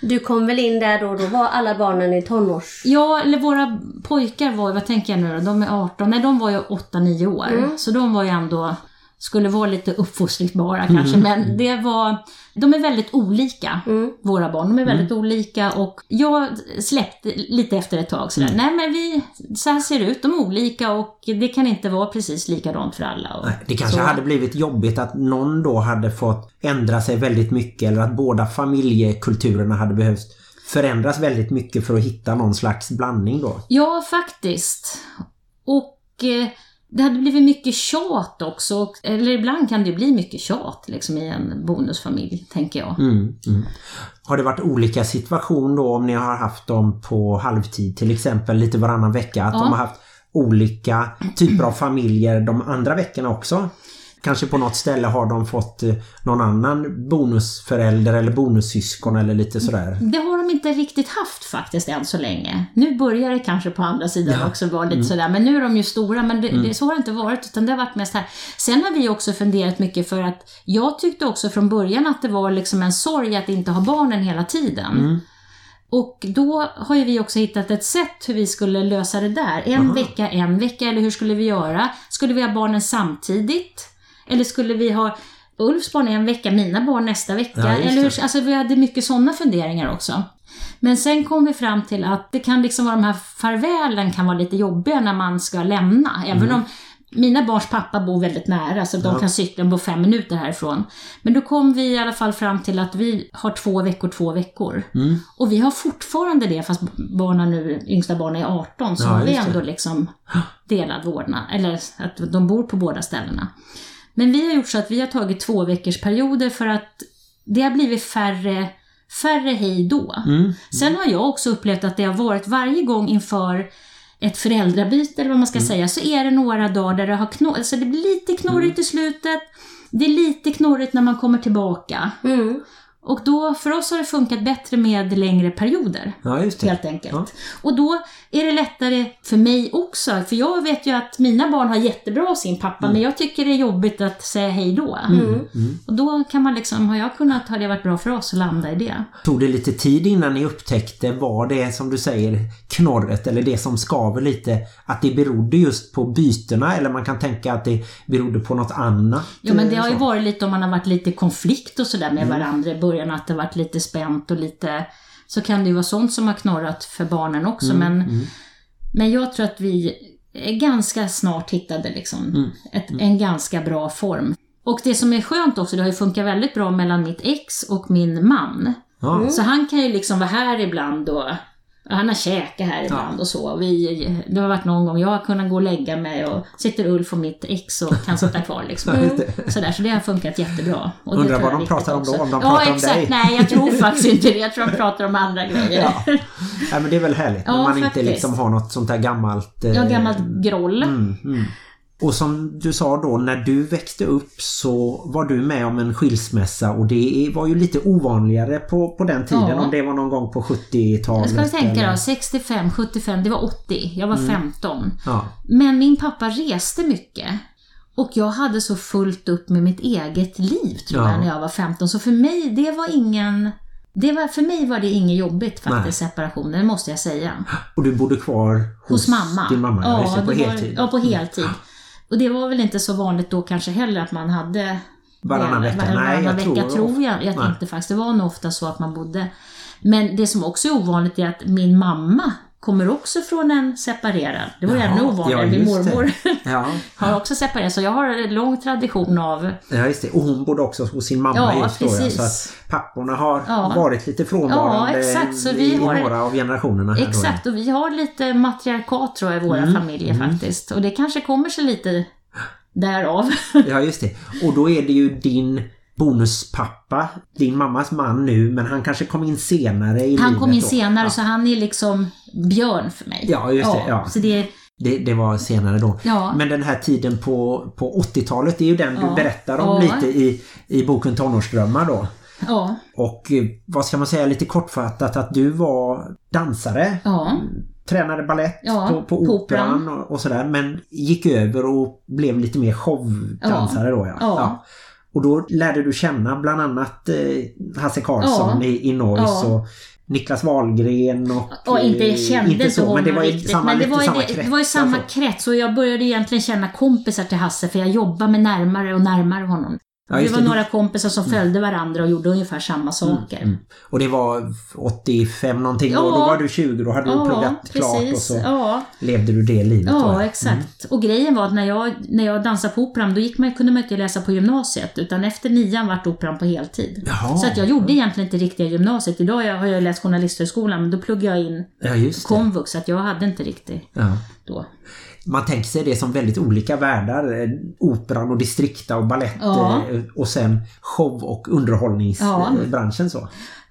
Speaker 2: Du kom väl in där då, då var alla barnen i tonårs...
Speaker 4: Ja, eller våra pojkar var vad tänker jag nu då? De är 18, nej de var ju 8-9 år. Så de var ju ändå, skulle vara lite uppfostringsbara kanske, men det var, de är väldigt olika, våra barn. De är väldigt olika och jag släppte lite efter ett tag sådär, nej men vi, så här ser det ut, de är olika och det kan inte vara precis likadant för alla. Och,
Speaker 1: Nej, Det kanske
Speaker 4: så.
Speaker 1: hade blivit jobbigt att någon då hade fått ändra sig väldigt mycket eller att båda familjekulturerna hade behövt förändras väldigt mycket för att hitta någon slags blandning då.
Speaker 4: Ja, faktiskt. Och eh, det hade blivit mycket tjat också. Eller ibland kan det bli mycket tjat liksom, i en bonusfamilj, tänker jag.
Speaker 1: Mm, mm. Har det varit olika situation då om ni har haft dem på halvtid till exempel lite varannan vecka? Att
Speaker 4: Ja.
Speaker 1: de har haft olika typer av familjer de andra veckorna också? Kanske på något ställe har de fått eh, någon annan bonusförälder eller bonussyskon eller lite sådär.
Speaker 4: Det har de inte riktigt haft faktiskt än så länge. Nu börjar det kanske på andra sidan
Speaker 1: Ja.
Speaker 4: också vara lite
Speaker 1: Mm.
Speaker 4: sådär, men nu är de ju stora, men det, det, så har det inte varit, utan det har varit mest här. Sen har vi också funderat mycket för att jag tyckte också från början att det var liksom en sorg att inte ha barnen hela tiden.
Speaker 1: Mm.
Speaker 4: Och då har ju vi också hittat ett sätt hur vi skulle lösa det där. En
Speaker 1: Aha.
Speaker 4: vecka, en vecka, eller hur skulle vi göra? Skulle vi ha barnen samtidigt? Eller skulle vi ha Ulfs barn en vecka, mina barn nästa vecka?
Speaker 1: Ja,
Speaker 4: eller hur, alltså vi hade mycket sådana funderingar också. Men sen kom vi fram till att det kan liksom vara de här farvälen kan vara lite jobbiga när man ska lämna. Även om mina barns pappa bor väldigt nära så de
Speaker 1: Mm. Ja.
Speaker 4: kan cykla på fem minuter härifrån. Men då kom vi i alla fall fram till att vi har två veckor, två veckor.
Speaker 1: Mm.
Speaker 4: Och vi har fortfarande det fast barnen nu, yngsta barnen är 18 så
Speaker 1: Ja,
Speaker 4: har vi ändå liksom delad vårdnad. Eller att de bor på båda ställena. Men vi har gjort så att vi har tagit två veckors perioder för att det har blivit färre, färre hej då.
Speaker 1: Mm.
Speaker 4: Sen har jag också upplevt att det har varit varje gång inför ett föräldrabyte eller vad man ska
Speaker 1: Mm.
Speaker 4: säga, så är det några dagar där det har knorrigt, alltså det blir lite knorrigt
Speaker 1: Mm.
Speaker 4: i slutet. Det är lite knorrigt när man kommer tillbaka.
Speaker 2: Mm.
Speaker 4: Och då, för oss har det funkat bättre med längre perioder.
Speaker 1: Ja, just det.
Speaker 4: Helt enkelt.
Speaker 1: Ja.
Speaker 4: Och då är det lättare för mig också. För jag vet ju att mina barn har jättebra sin pappa, men jag tycker det är jobbigt att säga hej då.
Speaker 1: Mm.
Speaker 4: Och då kan man liksom, har jag kunnat, har det varit bra för oss att landa i det.
Speaker 1: Tog det lite tid innan ni upptäckte vad det är som du säger knorret eller det som skaver lite att det berodde just på bytena eller man kan tänka att det berodde på något annat?
Speaker 4: Ja men det har ju.
Speaker 1: Mm.
Speaker 4: varit lite om man har varit lite i konflikt och sådär med varandra i början, att det varit lite spänt och lite så kan det ju vara sånt som har knorrat för barnen också.
Speaker 1: Mm,
Speaker 4: men, men jag tror att vi ganska snart hittade liksom
Speaker 1: Mm,
Speaker 4: ett, en ganska bra form. Och det som är skönt också, det har ju funkat väldigt bra mellan mitt ex och min man.
Speaker 1: Ja.
Speaker 4: Så han kan ju liksom vara här ibland och han har käkat här ibland och så. Vi, det har varit någon gång jag har kunnat gå och lägga mig och sitter Ulf och mitt ex och kan sitta kvar liksom. Sådär, så det har funkat jättebra. Och
Speaker 1: Undrar vad de pratar om då, om de
Speaker 4: ja,
Speaker 1: pratar om
Speaker 4: exakt.
Speaker 1: dig.
Speaker 4: Nej, jag tror faktiskt inte det. Jag tror de pratar om andra grejer.
Speaker 1: Ja. ja, men det är väl härligt när
Speaker 4: Ja,
Speaker 1: man inte
Speaker 4: faktiskt.
Speaker 1: liksom har något sånt där gammalt... eh,
Speaker 4: har gammalt groll.
Speaker 1: Mm, mm. Och som du sa då, när du växte upp så var du med om en skilsmässa och det var ju lite ovanligare på, på den tiden
Speaker 4: Ja.
Speaker 1: om det var någon gång på 70-talet.
Speaker 4: Jag ska tänka
Speaker 1: eller-
Speaker 4: då, 65, 75, det var 80. Jag var 15.
Speaker 1: Ja.
Speaker 4: Men min pappa reste mycket. Och jag hade så fullt upp med mitt eget liv tror
Speaker 1: Ja.
Speaker 4: jag när jag var 15. Så för mig, det var ingen... Det var, för mig var det inget jobbigt faktiskt, separationen, det måste jag säga.
Speaker 1: Och du bodde kvar hos,
Speaker 4: Hos mamma.
Speaker 1: din mamma? Ja, på
Speaker 4: var-
Speaker 1: heltid.
Speaker 4: Ja, på heltid. Och det var väl inte så vanligt då kanske heller att man hade
Speaker 1: Varannan vecka?
Speaker 4: Varannan
Speaker 1: Nej, jag
Speaker 4: vecka
Speaker 1: tror-
Speaker 4: tror jag. Jag
Speaker 1: Nej.
Speaker 4: tänkte faktiskt, det var nog ofta så att man bodde. Men det som också är ovanligt är att min mamma kommer också från en separerad. Det var ju ännu ovanligare.
Speaker 1: ja,
Speaker 4: min mormor
Speaker 1: Ja,
Speaker 4: har också separerat. Så jag har en lång tradition av...
Speaker 1: ja, just det. Och hon bodde också hos sin mamma
Speaker 4: Ja,
Speaker 1: just då. Ja,
Speaker 4: precis.
Speaker 1: så att papporna har
Speaker 4: Ja.
Speaker 1: varit lite frånvarande
Speaker 4: Ja, exakt. Så vi
Speaker 1: i,
Speaker 4: har-
Speaker 1: några av generationerna.
Speaker 4: Exakt, och vi har lite matriarkat tror jag i våra
Speaker 1: Mm,
Speaker 4: familjer faktiskt. Och det kanske kommer sig lite därav.
Speaker 1: Ja, just det. Och då är det ju din bonuspappa, din mammas man nu, men han kanske kom in senare i
Speaker 4: Han
Speaker 1: livet
Speaker 4: kom in
Speaker 1: då.
Speaker 4: senare
Speaker 1: Ja.
Speaker 4: så han är liksom björn för mig.
Speaker 1: Ja, just det, ja.
Speaker 4: Så det,
Speaker 1: Det, det var senare då.
Speaker 4: Ja.
Speaker 1: Men den här tiden på, på 80-talet är ju den du
Speaker 4: Ja.
Speaker 1: berättar om
Speaker 4: Ja.
Speaker 1: lite i, i boken Tonårsdrömmar då.
Speaker 4: ja,
Speaker 1: Och eh, vad ska man säga lite kortfattat att du var dansare,
Speaker 4: ja.
Speaker 1: tränade ballett
Speaker 4: Ja,
Speaker 1: på, på Operan. och, och sådär men gick över och blev lite mer showdansare då ja. Och då lärde du känna bland annat eh, Hasse Karlsson
Speaker 4: Ja.
Speaker 1: i, i Noise
Speaker 4: Ja.
Speaker 1: och Niklas Wahlgren och...
Speaker 4: Och inte
Speaker 1: eh,
Speaker 4: kände inte
Speaker 1: så,
Speaker 4: honom
Speaker 1: men det var
Speaker 4: riktigt.
Speaker 1: samma,
Speaker 4: men det var,
Speaker 1: samma krets.
Speaker 4: det var ju samma
Speaker 1: alltså.
Speaker 4: krets och jag började egentligen känna kompisar till Hasse för jag jobbade med närmare och närmare honom.
Speaker 1: Ja,
Speaker 4: det var
Speaker 1: det.
Speaker 4: några kompisar som följde varandra och gjorde ungefär samma saker.
Speaker 1: Mm. Och det var 85 någonting då,
Speaker 4: Ja.
Speaker 1: då var du 20, då hade du
Speaker 4: Ja,
Speaker 1: pluggat klart och så
Speaker 4: Ja,
Speaker 1: levde du det livet då.
Speaker 4: ja, exakt. Och grejen var att när jag, när jag dansade på operan, då gick man, kunde man inte läsa på gymnasiet, utan efter nian vart operan på heltid.
Speaker 1: Jaha.
Speaker 4: Så att jag gjorde egentligen inte riktiga gymnasiet. Idag har jag- läst journalisthögskolan, men då pluggade jag in
Speaker 1: Ja,
Speaker 4: komvux, så att jag hade inte riktigt då.
Speaker 1: Man tänker sig det som väldigt olika världar. eh, Operan och distrikta och ballett
Speaker 4: Ja.
Speaker 1: eh, och sen show- och
Speaker 4: Ja.
Speaker 1: underhållningsbranschen så.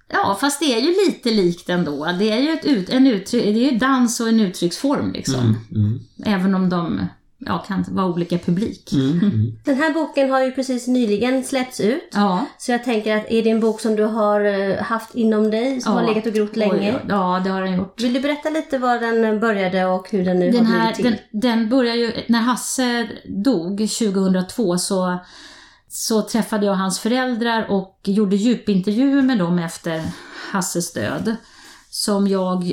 Speaker 4: Ja, fast det är ju lite likt ändå. Det är ju ett ut, en uttryck, det är ju dans och en uttrycksform liksom.
Speaker 1: Mm.
Speaker 4: Även om de ja, kan vara olika publik.
Speaker 5: Mm, mm.
Speaker 2: Den här boken har ju precis nyligen släppts ut.
Speaker 4: Ja.
Speaker 2: Så jag tänker att är det en bok som du har eh, haft inom dig, som har
Speaker 4: Ja.
Speaker 2: legat och grott länge?
Speaker 4: Oj, ja, det har den gjort.
Speaker 2: Vill du berätta lite var den började och hur den nu
Speaker 4: Den,
Speaker 2: har
Speaker 4: här,
Speaker 2: blivit till?
Speaker 4: den, den börjar ju, när Hasse dog 2002 så, så träffade jag hans föräldrar och gjorde djupintervjuer med dem efter Hasses död. Som jag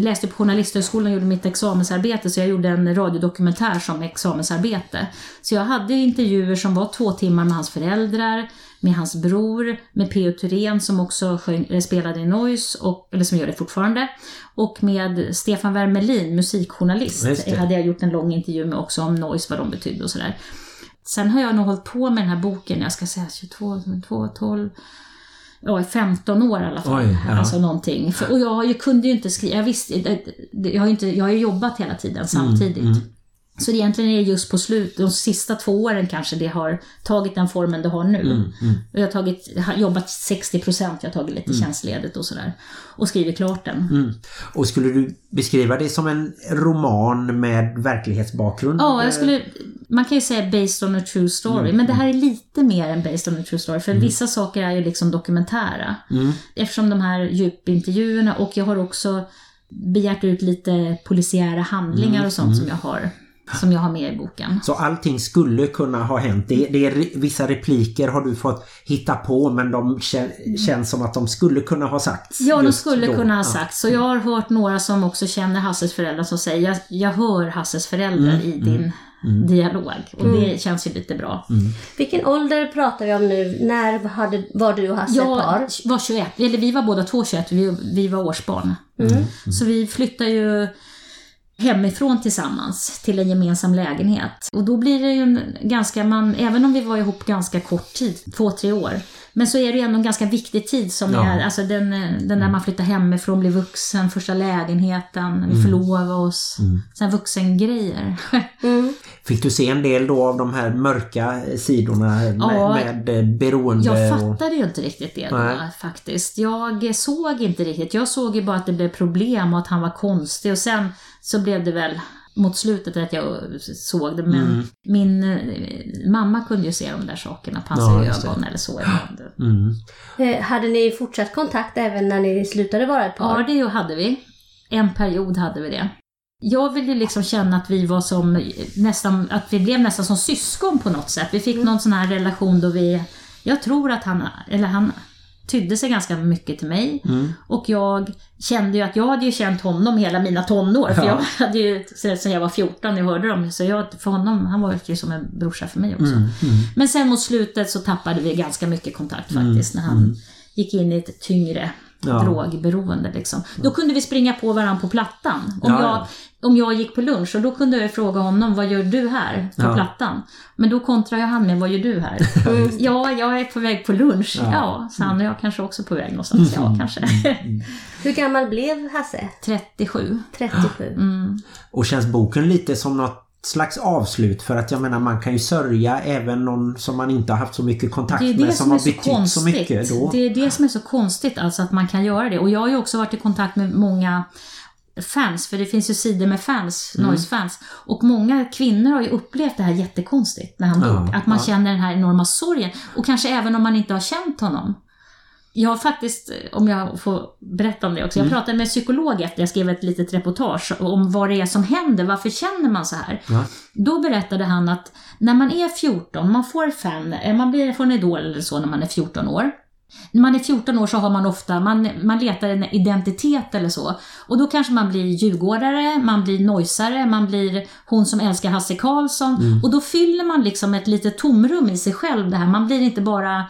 Speaker 4: läste på Journalisthögskolan och gjorde mitt examensarbete så jag gjorde en radiodokumentär som examensarbete. Så jag hade intervjuer som var två timmar med hans föräldrar, med hans bror, med P.O. Thyrén som också sjöng, spelade i Noise, och, eller som gör det fortfarande. Och med Stefan Wermelin, musikjournalist, hade jag gjort en lång intervju med också om Noise, vad de betydde och sådär. Sen har jag nog hållit på med den här boken, jag ska säga 22, 22 12, ja, i 15 år i alla fall.
Speaker 5: Oj, ja.
Speaker 4: Alltså någonting. För, och jag, kunde ju inte skriva, jag visste, jag har ju inte, jag har jobbat hela tiden samtidigt.
Speaker 5: mm.
Speaker 4: Så det egentligen är just på slut, de sista två åren kanske det har tagit den formen det har nu.
Speaker 5: Mm,
Speaker 4: Jag har, tagit, jag har jobbat 60%, jag har tagit lite tjänstledigt och sådär. Och skrivit klart den.
Speaker 5: Mm. Och skulle du beskriva det som en roman med verklighetsbakgrund?
Speaker 4: Ja, jag skulle, man kan ju säga based on a true story, men det här är lite mer än based on a true story, för vissa saker är ju liksom dokumentära.
Speaker 5: Mm.
Speaker 4: Eftersom de här djupintervjuerna, och jag har också begärt ut lite polisiära handlingar och sånt som jag har som jag har med i boken.
Speaker 5: Så allting skulle kunna ha hänt. Det, det är vissa repliker har du fått hitta på men de kä- känns som att de skulle kunna ha sagts.
Speaker 4: Ja, de skulle
Speaker 5: då.
Speaker 4: kunna ha
Speaker 5: Ja.
Speaker 4: sagt. Så jag har hört några som också känner Hasses föräldrar som säger jag, jag hör Hasses föräldrar
Speaker 5: Mm,
Speaker 4: i din dialog. Och det känns ju lite bra.
Speaker 2: Vilken ålder pratar vi om nu? När hade, var du och Hasse
Speaker 4: Jag
Speaker 2: par?
Speaker 4: var 21, eller vi var båda två 21, vi, vi var årsbarn.
Speaker 2: Mm.
Speaker 4: Så vi flyttade ju hemifrån tillsammans till en gemensam lägenhet. Och då blir det ju en ganska, man, även om vi var ihop ganska kort tid, två, tre år, men så är det ju ändå en ganska viktig tid som
Speaker 5: Ja.
Speaker 4: är, alltså den, den där man flyttar hemifrån, blir vuxen, första lägenheten, vi förlovar oss, sen vuxengrejer.
Speaker 2: Mm.
Speaker 5: Fick du se en del då av de här mörka sidorna med,
Speaker 4: Ja.
Speaker 5: med eh, beroende?
Speaker 4: Jag
Speaker 5: och...
Speaker 4: fattade ju inte riktigt det då, faktiskt. Jag såg inte riktigt. Jag såg ju bara att det blev problem och att han var konstig. Och sen så blev det väl mot slutet att jag såg det. Men
Speaker 5: Mm.
Speaker 4: min eh, mamma kunde ju se de där sakerna hans
Speaker 5: Ja,
Speaker 4: eller så ibland.
Speaker 5: Mm.
Speaker 2: Eh, Hade ni fortsatt kontakt även när ni slutade vara ett par?
Speaker 4: Ja, det hade vi. En period hade vi det. Jag ville liksom känna att vi var som nästan, att vi blev nästan som syskon på något sätt. Vi fick någon sån här relation då vi, jag tror att han, eller han tydde sig ganska mycket till mig.
Speaker 5: Mm.
Speaker 4: Och jag kände ju att jag hade ju känt honom hela mina tonår. För
Speaker 5: Ja.
Speaker 4: jag hade ju, sen jag var 14, jag hörde dem. Så jag, för honom, han var ju som en brorsa för mig också.
Speaker 5: Mm. Mm.
Speaker 4: Men sen mot slutet så tappade vi ganska mycket kontakt faktiskt.
Speaker 5: Mm,
Speaker 4: När han gick in i ett tyngre
Speaker 5: Ja.
Speaker 4: drogberoende. Liksom. Då kunde vi springa på varandra på plattan. Om,
Speaker 5: Ja,
Speaker 4: jag,
Speaker 5: ja.
Speaker 4: Om jag gick på lunch och då kunde jag fråga honom, vad gör du här på
Speaker 5: Ja.
Speaker 4: plattan? Men då kontrade jag han med, vad gör du här? ja, jag är på väg på lunch.
Speaker 5: Ja.
Speaker 4: Ja, så han och jag kanske också på väg någonstans. Ja, kanske.
Speaker 2: Hur gammal blev Hasse?
Speaker 4: 37.
Speaker 2: 37.
Speaker 4: Mm.
Speaker 5: Och känns boken lite som något slags avslut för att jag menar man kan ju sörja även någon som man inte har haft så mycket kontakt
Speaker 4: Det är
Speaker 5: med
Speaker 4: det
Speaker 5: som,
Speaker 4: som är
Speaker 5: har
Speaker 4: så
Speaker 5: betytt så
Speaker 4: konstigt.
Speaker 5: mycket då.
Speaker 4: Det är det som är så konstigt, alltså att man kan göra det. Och jag har ju också varit i kontakt med många fans, för det finns ju sidor med fans,
Speaker 5: Mm.
Speaker 4: Noise-fans. Och många kvinnor har ju upplevt det här jättekonstigt när han
Speaker 5: Ja,
Speaker 4: dog. Att man
Speaker 5: ja.
Speaker 4: känner den här enorma sorgen. Och kanske även om man inte har känt honom. Jag har faktiskt, om jag får berätta om det också, jag
Speaker 5: Mm.
Speaker 4: pratade med en psykolog efter jag skrev ett litet reportage om vad det är som händer, varför känner man så här?
Speaker 5: Ja.
Speaker 4: Då berättade han att när man är 14, man får fan, eh, man blir från Idol eller så när man är 14 år. När man är 14 år så har man ofta, man, man letar en identitet eller så. Och då kanske man blir djurgårdare, man blir nojsare, man blir hon som älskar Hasse Karlsson. Och då fyller man liksom ett litet tomrum i sig själv det här. Man blir inte bara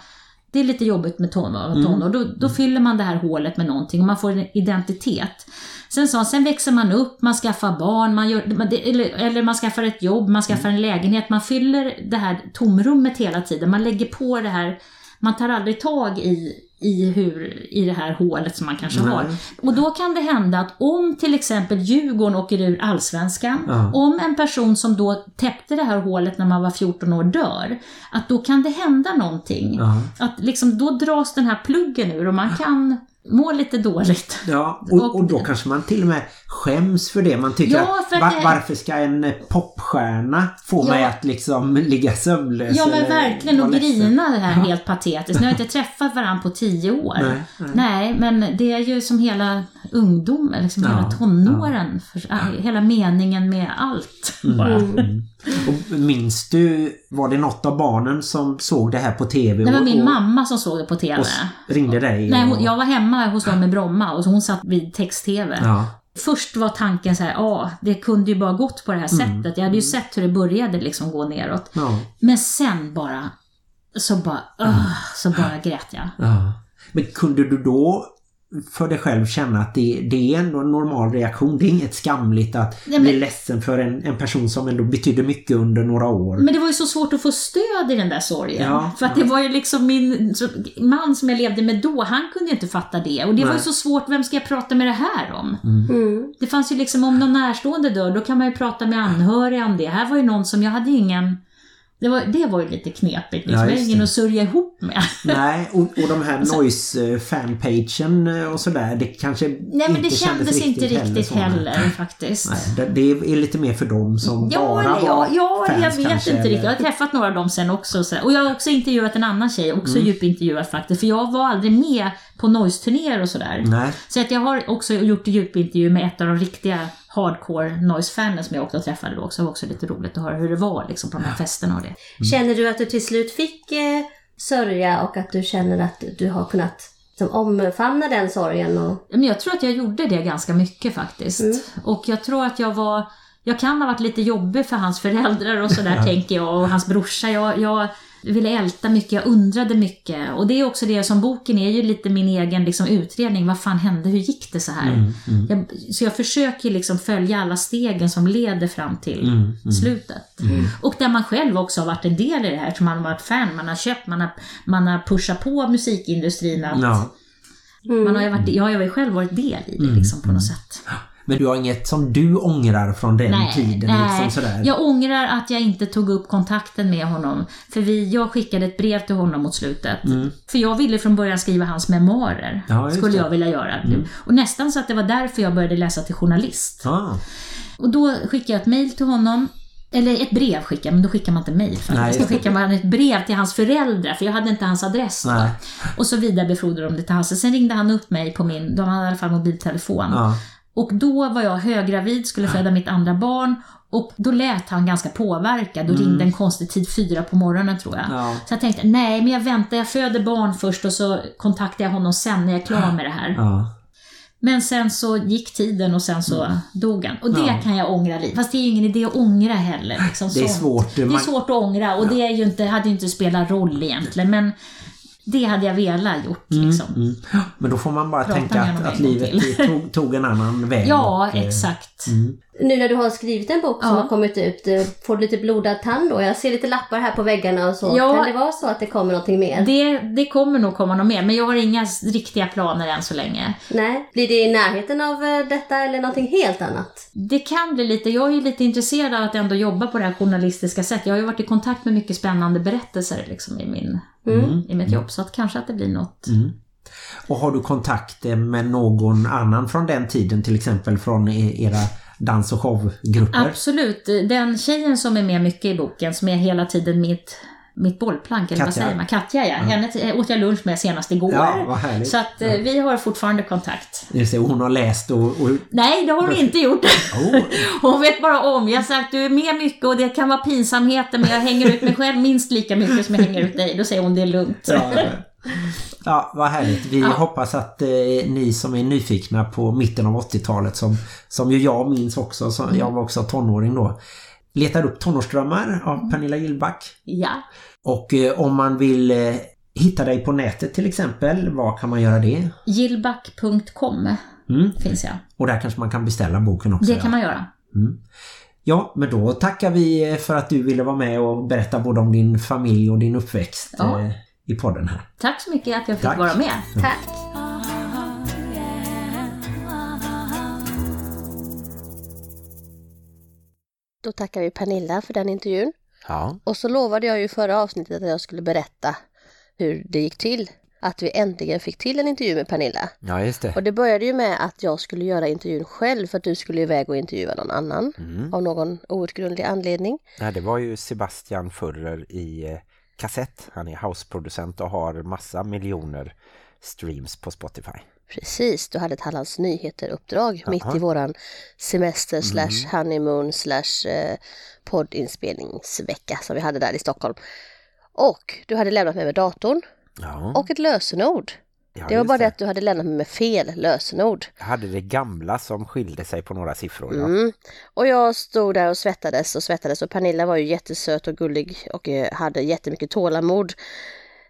Speaker 4: det är lite jobbigt med ton,
Speaker 5: Mm.
Speaker 4: tonår. Då, då fyller man det här hålet med någonting och man får en identitet. Sen han, sen växer man upp, man skaffar barn, man gör, eller, eller man skaffar ett jobb, man skaffar en lägenhet. Man fyller det här tomrummet hela tiden. Man lägger på det här, man tar aldrig tag i, i, hur, i det här hålet som man kanske
Speaker 5: Nej.
Speaker 4: har. Och då kan det hända att om till exempel Djurgården åker ur allsvenskan,
Speaker 5: Ja.
Speaker 4: om en person som då täppte det här hålet när man var 14 år dör, att då kan det hända någonting.
Speaker 5: Ja.
Speaker 4: Att liksom, då dras den här pluggen ur och man kan mår lite dåligt.
Speaker 1: Ja, och, och då kanske man till och med skäms för det. Man tycker
Speaker 4: Ja,
Speaker 1: att
Speaker 4: det-
Speaker 1: varför ska en popstjärna få
Speaker 4: Ja.
Speaker 1: mig att liksom ligga sömnlös?
Speaker 4: Ja men verkligen och grina det här helt patetiskt. Nu har jag inte träffat varandra på tio år.
Speaker 1: Nej, nej.
Speaker 4: Nej, men det är ju som hela ungdomen, liksom
Speaker 1: Ja,
Speaker 4: hela tonåren. För, äh, hela meningen med allt. Bara.
Speaker 1: Mm. Och minns du, var det något av barnen som såg det här på tv?
Speaker 4: Det var min
Speaker 1: och,
Speaker 4: mamma som såg det på TV.
Speaker 1: och ringde dig?
Speaker 4: Nej,
Speaker 1: och,
Speaker 4: hon, jag var hemma hos dem i Bromma och hon satt vid text-TV.
Speaker 1: Ja,
Speaker 4: Först var tanken så här, ja, det kunde ju bara gått på det här
Speaker 1: Mm.
Speaker 4: sättet. Jag hade ju sett hur det började liksom gå neråt.
Speaker 1: ja,
Speaker 4: Men sen bara, så bara, uh, så bara grät jag.
Speaker 1: ja. Men kunde du då för dig själv känna att det, det är ändå en normal reaktion? Det är inget skamligt att
Speaker 4: Nej, men-
Speaker 1: bli ledsen för en, en person som ändå betydde mycket under några år?
Speaker 4: Men det var ju så svårt att få stöd i den där sorgen.
Speaker 1: Ja,
Speaker 4: för att
Speaker 1: ja.
Speaker 4: det var ju liksom min så, man som jag levde med då, han kunde ju inte fatta det. Och det var ju
Speaker 1: Nej.
Speaker 4: så svårt, vem ska jag prata med det här om?
Speaker 2: Mm.
Speaker 4: Det fanns ju liksom, om någon närstående dör, då kan man ju prata med anhöriga om det. Här var ju någon som, jag hade ingen... Det var, det var ju lite knepigt. Liksom.
Speaker 1: Ja, just
Speaker 4: hade ingen
Speaker 1: det.
Speaker 4: att sörja ihop med.
Speaker 1: Nej, och, och de här
Speaker 4: Alltså-
Speaker 1: noise-fanpagen och sådär, det kanske
Speaker 4: Nej men det kändes inte riktigt
Speaker 1: så.
Speaker 4: heller faktiskt.
Speaker 1: Nej, det, det är lite mer för dem som
Speaker 4: Ja,
Speaker 1: bara
Speaker 4: eller ja,
Speaker 1: var
Speaker 4: ja
Speaker 1: fans
Speaker 4: jag vet
Speaker 1: kanske,
Speaker 4: inte
Speaker 1: eller-
Speaker 4: riktigt. Jag har träffat några av dem sen också. Så, och jag har också intervjuat en annan tjej, också
Speaker 1: Mm.
Speaker 4: djupintervjuat faktiskt. För jag var aldrig med på noise-turnéer och sådär.
Speaker 1: Nej,
Speaker 4: Så att jag har också gjort djupintervju med ett av de riktiga hardcore noise-fanen som jag också träffade då också. Det var också lite roligt att höra hur det var liksom på de här festerna och det.
Speaker 2: Känner du att du till slut fick eh, sörja och att du känner att du har kunnat liksom, omfamna den sorgen? Och...
Speaker 4: Men jag tror att jag gjorde det ganska mycket faktiskt.
Speaker 2: Mm.
Speaker 4: Och jag tror att jag var... Jag kan ha varit lite jobbig för hans föräldrar och sådär tänker jag och hans brorsa. Jag, jag ville älta mycket, jag undrade mycket. Och det är också det som boken är ju lite min egen liksom, utredning. Vad fan hände? Hur gick det så här?
Speaker 1: Mm,
Speaker 4: Jag, så jag försöker liksom följa alla stegen som leder fram till
Speaker 1: Mm, mm.
Speaker 4: slutet. Och där man själv också har varit en del i det här. Som man har varit fan, man har köpt, man har, man har pushat på musikindustrin. Att,
Speaker 1: ja.
Speaker 4: man har ju varit, jag har ju själv varit del i det
Speaker 1: Mm,
Speaker 4: liksom, på något sätt.
Speaker 1: Men du har inget som du ångrar från den
Speaker 4: Nej,
Speaker 1: tiden?
Speaker 4: nej.
Speaker 1: Liksom sådär.
Speaker 4: Jag ångrar att jag inte tog upp kontakten med honom. För vi, jag skickade ett brev till honom mot slutet. För jag ville från början skriva hans memoarer.
Speaker 1: Mm. Ja,
Speaker 4: skulle jag vilja göra. Och nästan så att det var därför jag började läsa till journalist.
Speaker 1: Ah,
Speaker 4: Och då skickade jag ett mail till honom. Eller ett brev skickade jag, men då skickar man inte.
Speaker 1: Nej,
Speaker 4: faktiskt. Då skickar man ett brev till hans föräldrar, för jag hade inte hans adress då.
Speaker 1: Nej.
Speaker 4: Och så vidarebefordrade de det till hans. Sen ringde han upp mig på min, de hade i alla fall mobiltelefon.
Speaker 1: ja.
Speaker 4: Och då var jag höggravid, skulle föda mitt andra barn. Och då lät han ganska påverkad och ringde en konstig tid, fyra på morgonen tror jag.
Speaker 1: Mm. Ja.
Speaker 4: Så jag tänkte, nej men jag väntar, jag föder barn först och så kontaktar jag honom sen när jag är klar med det här.
Speaker 1: Ja.
Speaker 4: Men sen så gick tiden och sen så dog han. Och det
Speaker 1: Mm. Ja.
Speaker 4: kan jag ångra lite. Fast det är ju ingen idé att ångra heller. Liksom
Speaker 1: Det är
Speaker 4: sånt.
Speaker 1: svårt.
Speaker 4: Det är
Speaker 1: Man-
Speaker 4: svårt att ångra och det är ju inte, hade ju inte spelat roll egentligen. Men det hade jag velat gjort liksom.
Speaker 1: Mm. Men då får man bara
Speaker 4: Prata
Speaker 1: tänka att, att livet tog, tog en annan väg.
Speaker 4: Ja,
Speaker 1: och, eh,
Speaker 4: exakt.
Speaker 2: Nu när du har skrivit en bok som
Speaker 4: Ja.
Speaker 2: har kommit ut, eh, får du lite blodad tand då? Jag ser lite lappar här på väggarna och så.
Speaker 4: Ja.
Speaker 2: Kan det vara så att det kommer någonting mer?
Speaker 4: Det, det kommer nog komma något mer, men jag har inga riktiga planer än så länge.
Speaker 2: Nej. Blir det i närheten av eh, detta eller någonting helt annat?
Speaker 4: Det kan bli lite, jag är ju lite intresserad av att ändå jobba på det här journalistiska sättet. Jag har ju varit i kontakt med mycket spännande berättelser liksom i, min,
Speaker 2: Mm.
Speaker 4: i mitt jobb, så att kanske att det blir något.
Speaker 1: Och har du kontakt med någon annan från den tiden, till exempel från e- era dans- och showgrupper?
Speaker 4: Absolut, den tjejen som är med mycket i boken, som är hela tiden mitt, mitt bollplank, eller vad
Speaker 1: Katja.
Speaker 4: säger man? Katja ja, henne t- åt jag lunch med senast igår.
Speaker 1: Ja, vad.
Speaker 4: Så att eh, vi har fortfarande kontakt.
Speaker 1: Just det, hon har läst och... och
Speaker 4: Nej, det har hon inte gjort.
Speaker 1: oh,
Speaker 4: Hon vet bara om. Jag har sagt du är med mycket och det kan vara pinsamheter men jag hänger ut mig själv minst lika mycket som jag hänger ut dig. Då säger hon det är lugnt.
Speaker 1: ja, ja, vad härligt. Vi
Speaker 4: Ja.
Speaker 1: hoppas att eh, ni som är nyfikna på mitten av 80-talet, som, som ju jag minns också, så jag var också tonåring då, letar upp Tonårsdrömmar av Pernilla Gillback.
Speaker 4: Ja.
Speaker 1: Och eh, om man vill eh, hitta dig på nätet till exempel, var kan man göra det?
Speaker 4: Gillback.com
Speaker 1: Mm.
Speaker 4: finns jag.
Speaker 1: Och där kanske man kan beställa boken också.
Speaker 4: Det
Speaker 1: ja.
Speaker 4: kan man göra.
Speaker 1: Ja, men då tackar vi för att du ville vara med och berätta både om din familj och din uppväxt
Speaker 4: Ja.
Speaker 1: I podden här.
Speaker 4: Tack så mycket att jag fick
Speaker 1: Tack.
Speaker 4: vara med.
Speaker 2: Tack! Då tackar vi Pernilla för den intervjun.
Speaker 6: Ja.
Speaker 2: Och så lovade jag ju i förra avsnittet att jag skulle berätta hur det gick till att vi äntligen fick till en intervju med Pernilla.
Speaker 1: Ja, just det.
Speaker 2: Och det började ju med att jag skulle göra intervjun själv för att du skulle iväg och intervjua någon annan
Speaker 1: Mm.
Speaker 2: av någon outgrundlig anledning.
Speaker 1: Nej, det var ju Sebastian Furrer i eh, kassett. Han är houseproducent och har massa miljoner streams på Spotify.
Speaker 2: Precis, du hade ett Hallands nyheter-uppdrag mitt i våran semester slash honeymoon slash eh, poddinspelningsvecka som vi hade där i Stockholm. Och du hade lämnat mig med datorn
Speaker 1: Ja,
Speaker 2: och ett lösenord.
Speaker 1: Ja,
Speaker 2: Det var bara det att du hade lämnat mig med fel lösenord.
Speaker 1: Jag hade det gamla som skilde sig på några siffror. Ja.
Speaker 2: Mm. Och jag stod där och svettades och svettades och Pernilla var ju jättesöt och gullig och eh, hade jättemycket tålamod.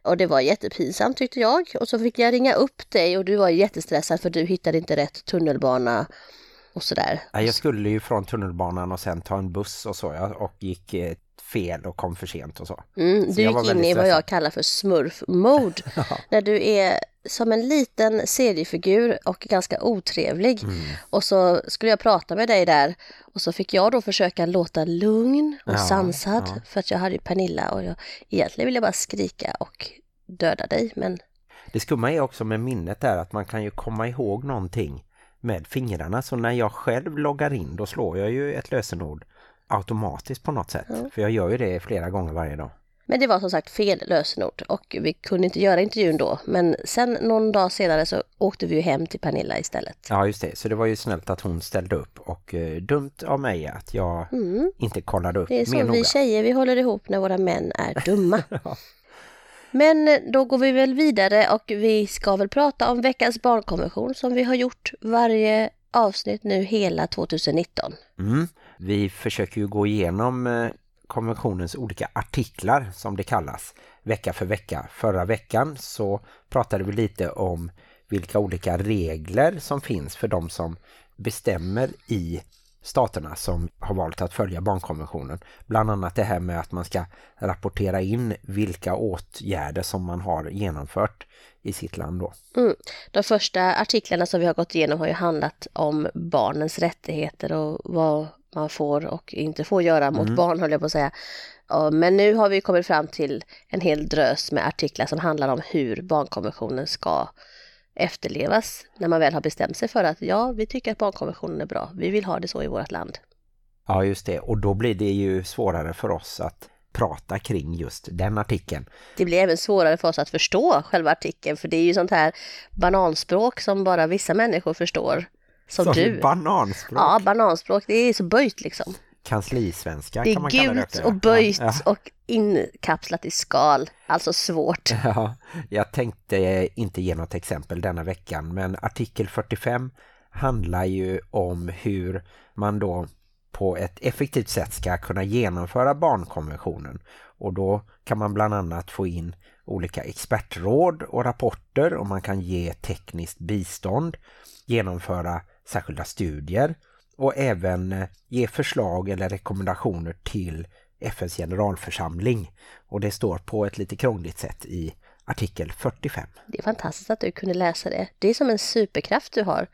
Speaker 2: Och det var jättepinsamt tyckte jag. Och så fick jag ringa upp dig och du var jättestressad för du hittade inte rätt tunnelbana och sådär.
Speaker 1: Ja, Jag skulle ju från tunnelbanan och sen ta en buss och så ja, och gick eh, fel och kom för sent och så.
Speaker 2: Mm,
Speaker 1: Så
Speaker 2: du gick in i vad jag kallar för smurf-mode. När du är som en liten seriefigur och ganska otrevlig.
Speaker 1: Mm.
Speaker 2: Och så skulle jag prata med dig där och så fick jag då försöka låta lugn och
Speaker 1: Ja,
Speaker 2: sansad
Speaker 1: ja.
Speaker 2: för att jag hade Pernilla och jag, egentligen ville jag bara skrika och döda dig men
Speaker 1: Det skumma är också med minnet där att man kan ju komma ihåg någonting med fingrarna. Så när jag själv loggar in då slår jag ju ett lösenord automatiskt på något sätt. För jag gör ju det flera gånger varje dag.
Speaker 2: Men det var som sagt fel lösenord och vi kunde inte göra intervjun då. Men sen någon dag senare så åkte vi ju hem till Pernilla istället.
Speaker 1: Ja just det, så det var ju snällt att hon ställde upp och eh, dumt av mig att jag inte kollade upp
Speaker 2: Mm. Det är
Speaker 1: mer
Speaker 2: så
Speaker 1: noga.
Speaker 2: vi tjejer, vi håller ihop när våra män är dumma. Men eh, då går vi väl vidare och vi ska väl prata om veckans barnkonvention som vi har gjort varje avsnitt nu hela 2019.
Speaker 1: Mm. Vi försöker ju gå igenom eh, konventionens olika artiklar som det kallas vecka för vecka. Förra veckan så pratade vi lite om vilka olika regler som finns för de som bestämmer i staterna som har valt att följa barnkonventionen. Bland annat det här med att man ska rapportera in vilka åtgärder som man har genomfört i sitt land då.
Speaker 2: Mm. De första artiklarna som vi har gått igenom har ju handlat om barnens rättigheter och vad man får och inte får göra mot barn höll jag på att säga. Men nu har vi kommit fram till en hel drös med artiklar som handlar om hur barnkonventionen ska efterlevas när man väl har bestämt sig för att ja, vi tycker att barnkonventionen är bra. Vi vill ha det så i vårt land.
Speaker 1: Ja just det, och då blir det ju svårare för oss att prata kring just den artikeln.
Speaker 2: Det blir även svårare för oss att förstå själva artikeln för det är ju sånt här bananspråk som bara vissa människor förstår. Som,
Speaker 1: Som
Speaker 2: du.
Speaker 1: bananspråk.
Speaker 2: Ja, bananspråk, det är så böjt liksom.
Speaker 1: Kanslisvenska
Speaker 2: Det
Speaker 1: kan man
Speaker 2: är
Speaker 1: kalla det
Speaker 2: gult
Speaker 1: också,
Speaker 2: och
Speaker 1: ja.
Speaker 2: böjt
Speaker 1: Ja.
Speaker 2: och inkapslat i skal, alltså svårt.
Speaker 1: Ja, jag tänkte inte ge något exempel denna veckan men artikel 45 handlar ju om hur man då på ett effektivt sätt ska kunna genomföra barnkonventionen och då kan man bland annat få in olika expertråd och rapporter och man kan ge tekniskt bistånd, genomföra särskilda studier och även eh, ge förslag eller rekommendationer till FNs generalförsamling och det står på ett lite krångligt sätt i artikel 45.
Speaker 2: Det är fantastiskt att du kunde läsa det. Det är som en superkraft du har.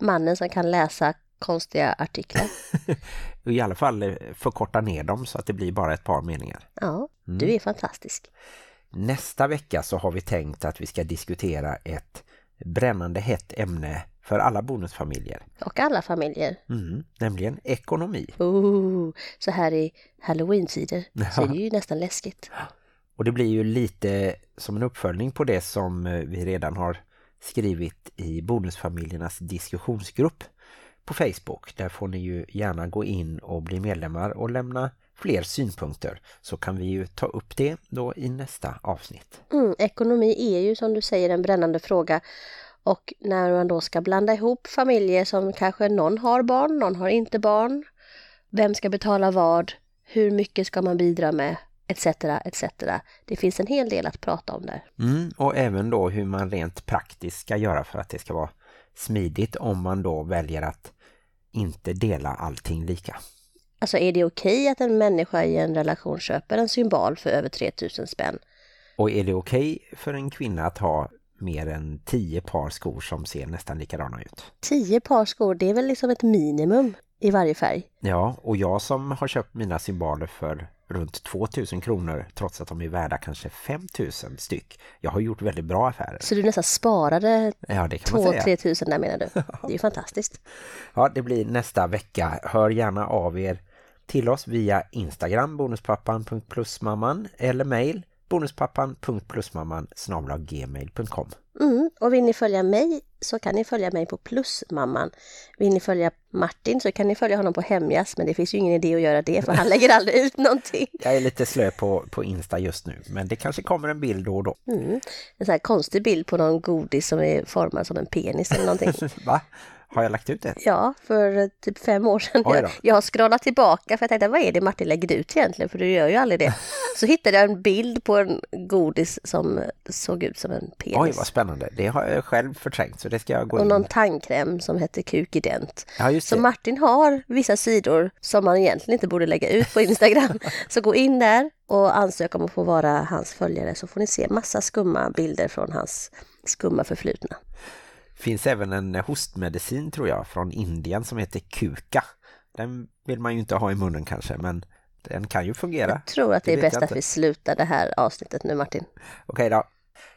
Speaker 2: Mannen som kan läsa konstiga artiklar.
Speaker 1: I alla fall eh, förkorta ner dem så att det blir bara ett par meningar.
Speaker 2: Ja, du är fantastisk.
Speaker 1: Nästa vecka så har vi tänkt att vi ska diskutera ett brännande hett ämne för alla bonusfamiljer.
Speaker 2: Och alla familjer.
Speaker 1: Mm, nämligen ekonomi.
Speaker 2: Ooh, så här i halloween-tider så är det ju nästan läskigt.
Speaker 1: Och det blir ju lite som en uppföljning på det som eh, vi redan har skrivit i bonusfamiljernas diskussionsgrupp på Facebook. Där får ni ju gärna gå in och bli medlemmar och lämna fler synpunkter så kan vi ju ta upp det då i nästa avsnitt.
Speaker 2: Mm, ekonomi är ju som du säger en brännande fråga och när man då ska blanda ihop familjer som kanske någon har barn, någon har inte barn. Vem ska betala vad? Hur mycket ska man bidra med? Etc, etc. Det finns en hel del att prata om där.
Speaker 1: Mm, och även då hur man rent praktiskt ska göra för att det ska vara smidigt om man då väljer att inte dela allting lika.
Speaker 2: Alltså är det okej att en människa i en relation köper en symbol för över 3000 spänn?
Speaker 1: Och är det okej för en kvinna att ha mer än tio par skor som ser nästan likadana ut?
Speaker 2: 10 par skor, det är väl liksom ett minimum i varje färg.
Speaker 1: Ja, och jag som har köpt mina symboler för runt 2000 kronor trots att de är värda kanske 5000 styck. Jag har gjort väldigt bra affärer.
Speaker 2: Så du nästan sparade
Speaker 1: Ja, det kan man säga.
Speaker 2: 2-3 tusen där menar du? Det är ju fantastiskt.
Speaker 1: Ja, det blir nästa vecka. Hör gärna av er till oss via Instagram bonuspappan.plusmamman eller mail bonuspappan.plusmamman gmail.com
Speaker 2: Mm. Och vill ni följa mig så kan ni följa mig på Plusmamman. Vill ni följa Martin så kan ni följa honom på Hemjas men det finns ju ingen idé att göra det för han lägger aldrig ut någonting.
Speaker 1: Jag är lite slö på, på Insta just nu, men det kanske kommer en bild då och då.
Speaker 2: Mm. En sån här konstig bild på någon godis som är formad som en penis eller någonting.
Speaker 1: Va? Har jag lagt ut det?
Speaker 2: Ja, för eh, typ fem år sedan. Jag, jag har scrollat tillbaka för jag tänkte, vad är det Martin lägger ut egentligen? För du gör ju aldrig det. Så hittade jag en bild på en godis som såg ut som en penis.
Speaker 1: Oj, vad spännande. Det har jag själv förträngt, så det ska jag gå
Speaker 2: och
Speaker 1: in
Speaker 2: någon tandkräm som heter Kukident.
Speaker 1: Ja,
Speaker 2: Så. Martin har vissa sidor som man egentligen inte borde lägga ut på Instagram. så gå in där och ansök om att få vara hans följare så får ni se massa skumma bilder från hans skumma förflutna.
Speaker 1: Finns även en hostmedicin tror jag från Indien som heter Kuka. Den vill man ju inte ha i munnen kanske, men den kan ju fungera.
Speaker 2: Jag tror att det är
Speaker 1: vet
Speaker 2: bäst att vi slutar det här avsnittet nu Martin.
Speaker 1: Okej då.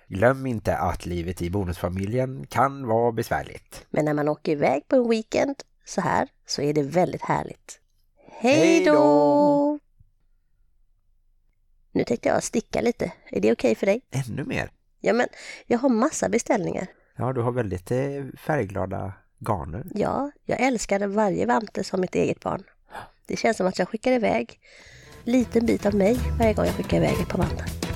Speaker 1: Glöm inte att livet i bonusfamiljen kan vara besvärligt.
Speaker 2: Men när man åker iväg på en weekend så här så är det väldigt härligt. Hej då! Nu tänkte jag sticka lite. Är det okej för dig?
Speaker 1: Ännu mer.
Speaker 2: Ja, men jag har massa beställningar.
Speaker 1: Ja, du har väldigt eh, färgglada garner.
Speaker 2: Ja, jag älskar varje vante som mitt eget barn. Det känns som att jag skickar iväg en liten bit av mig varje gång jag skickar iväg ett par vantar.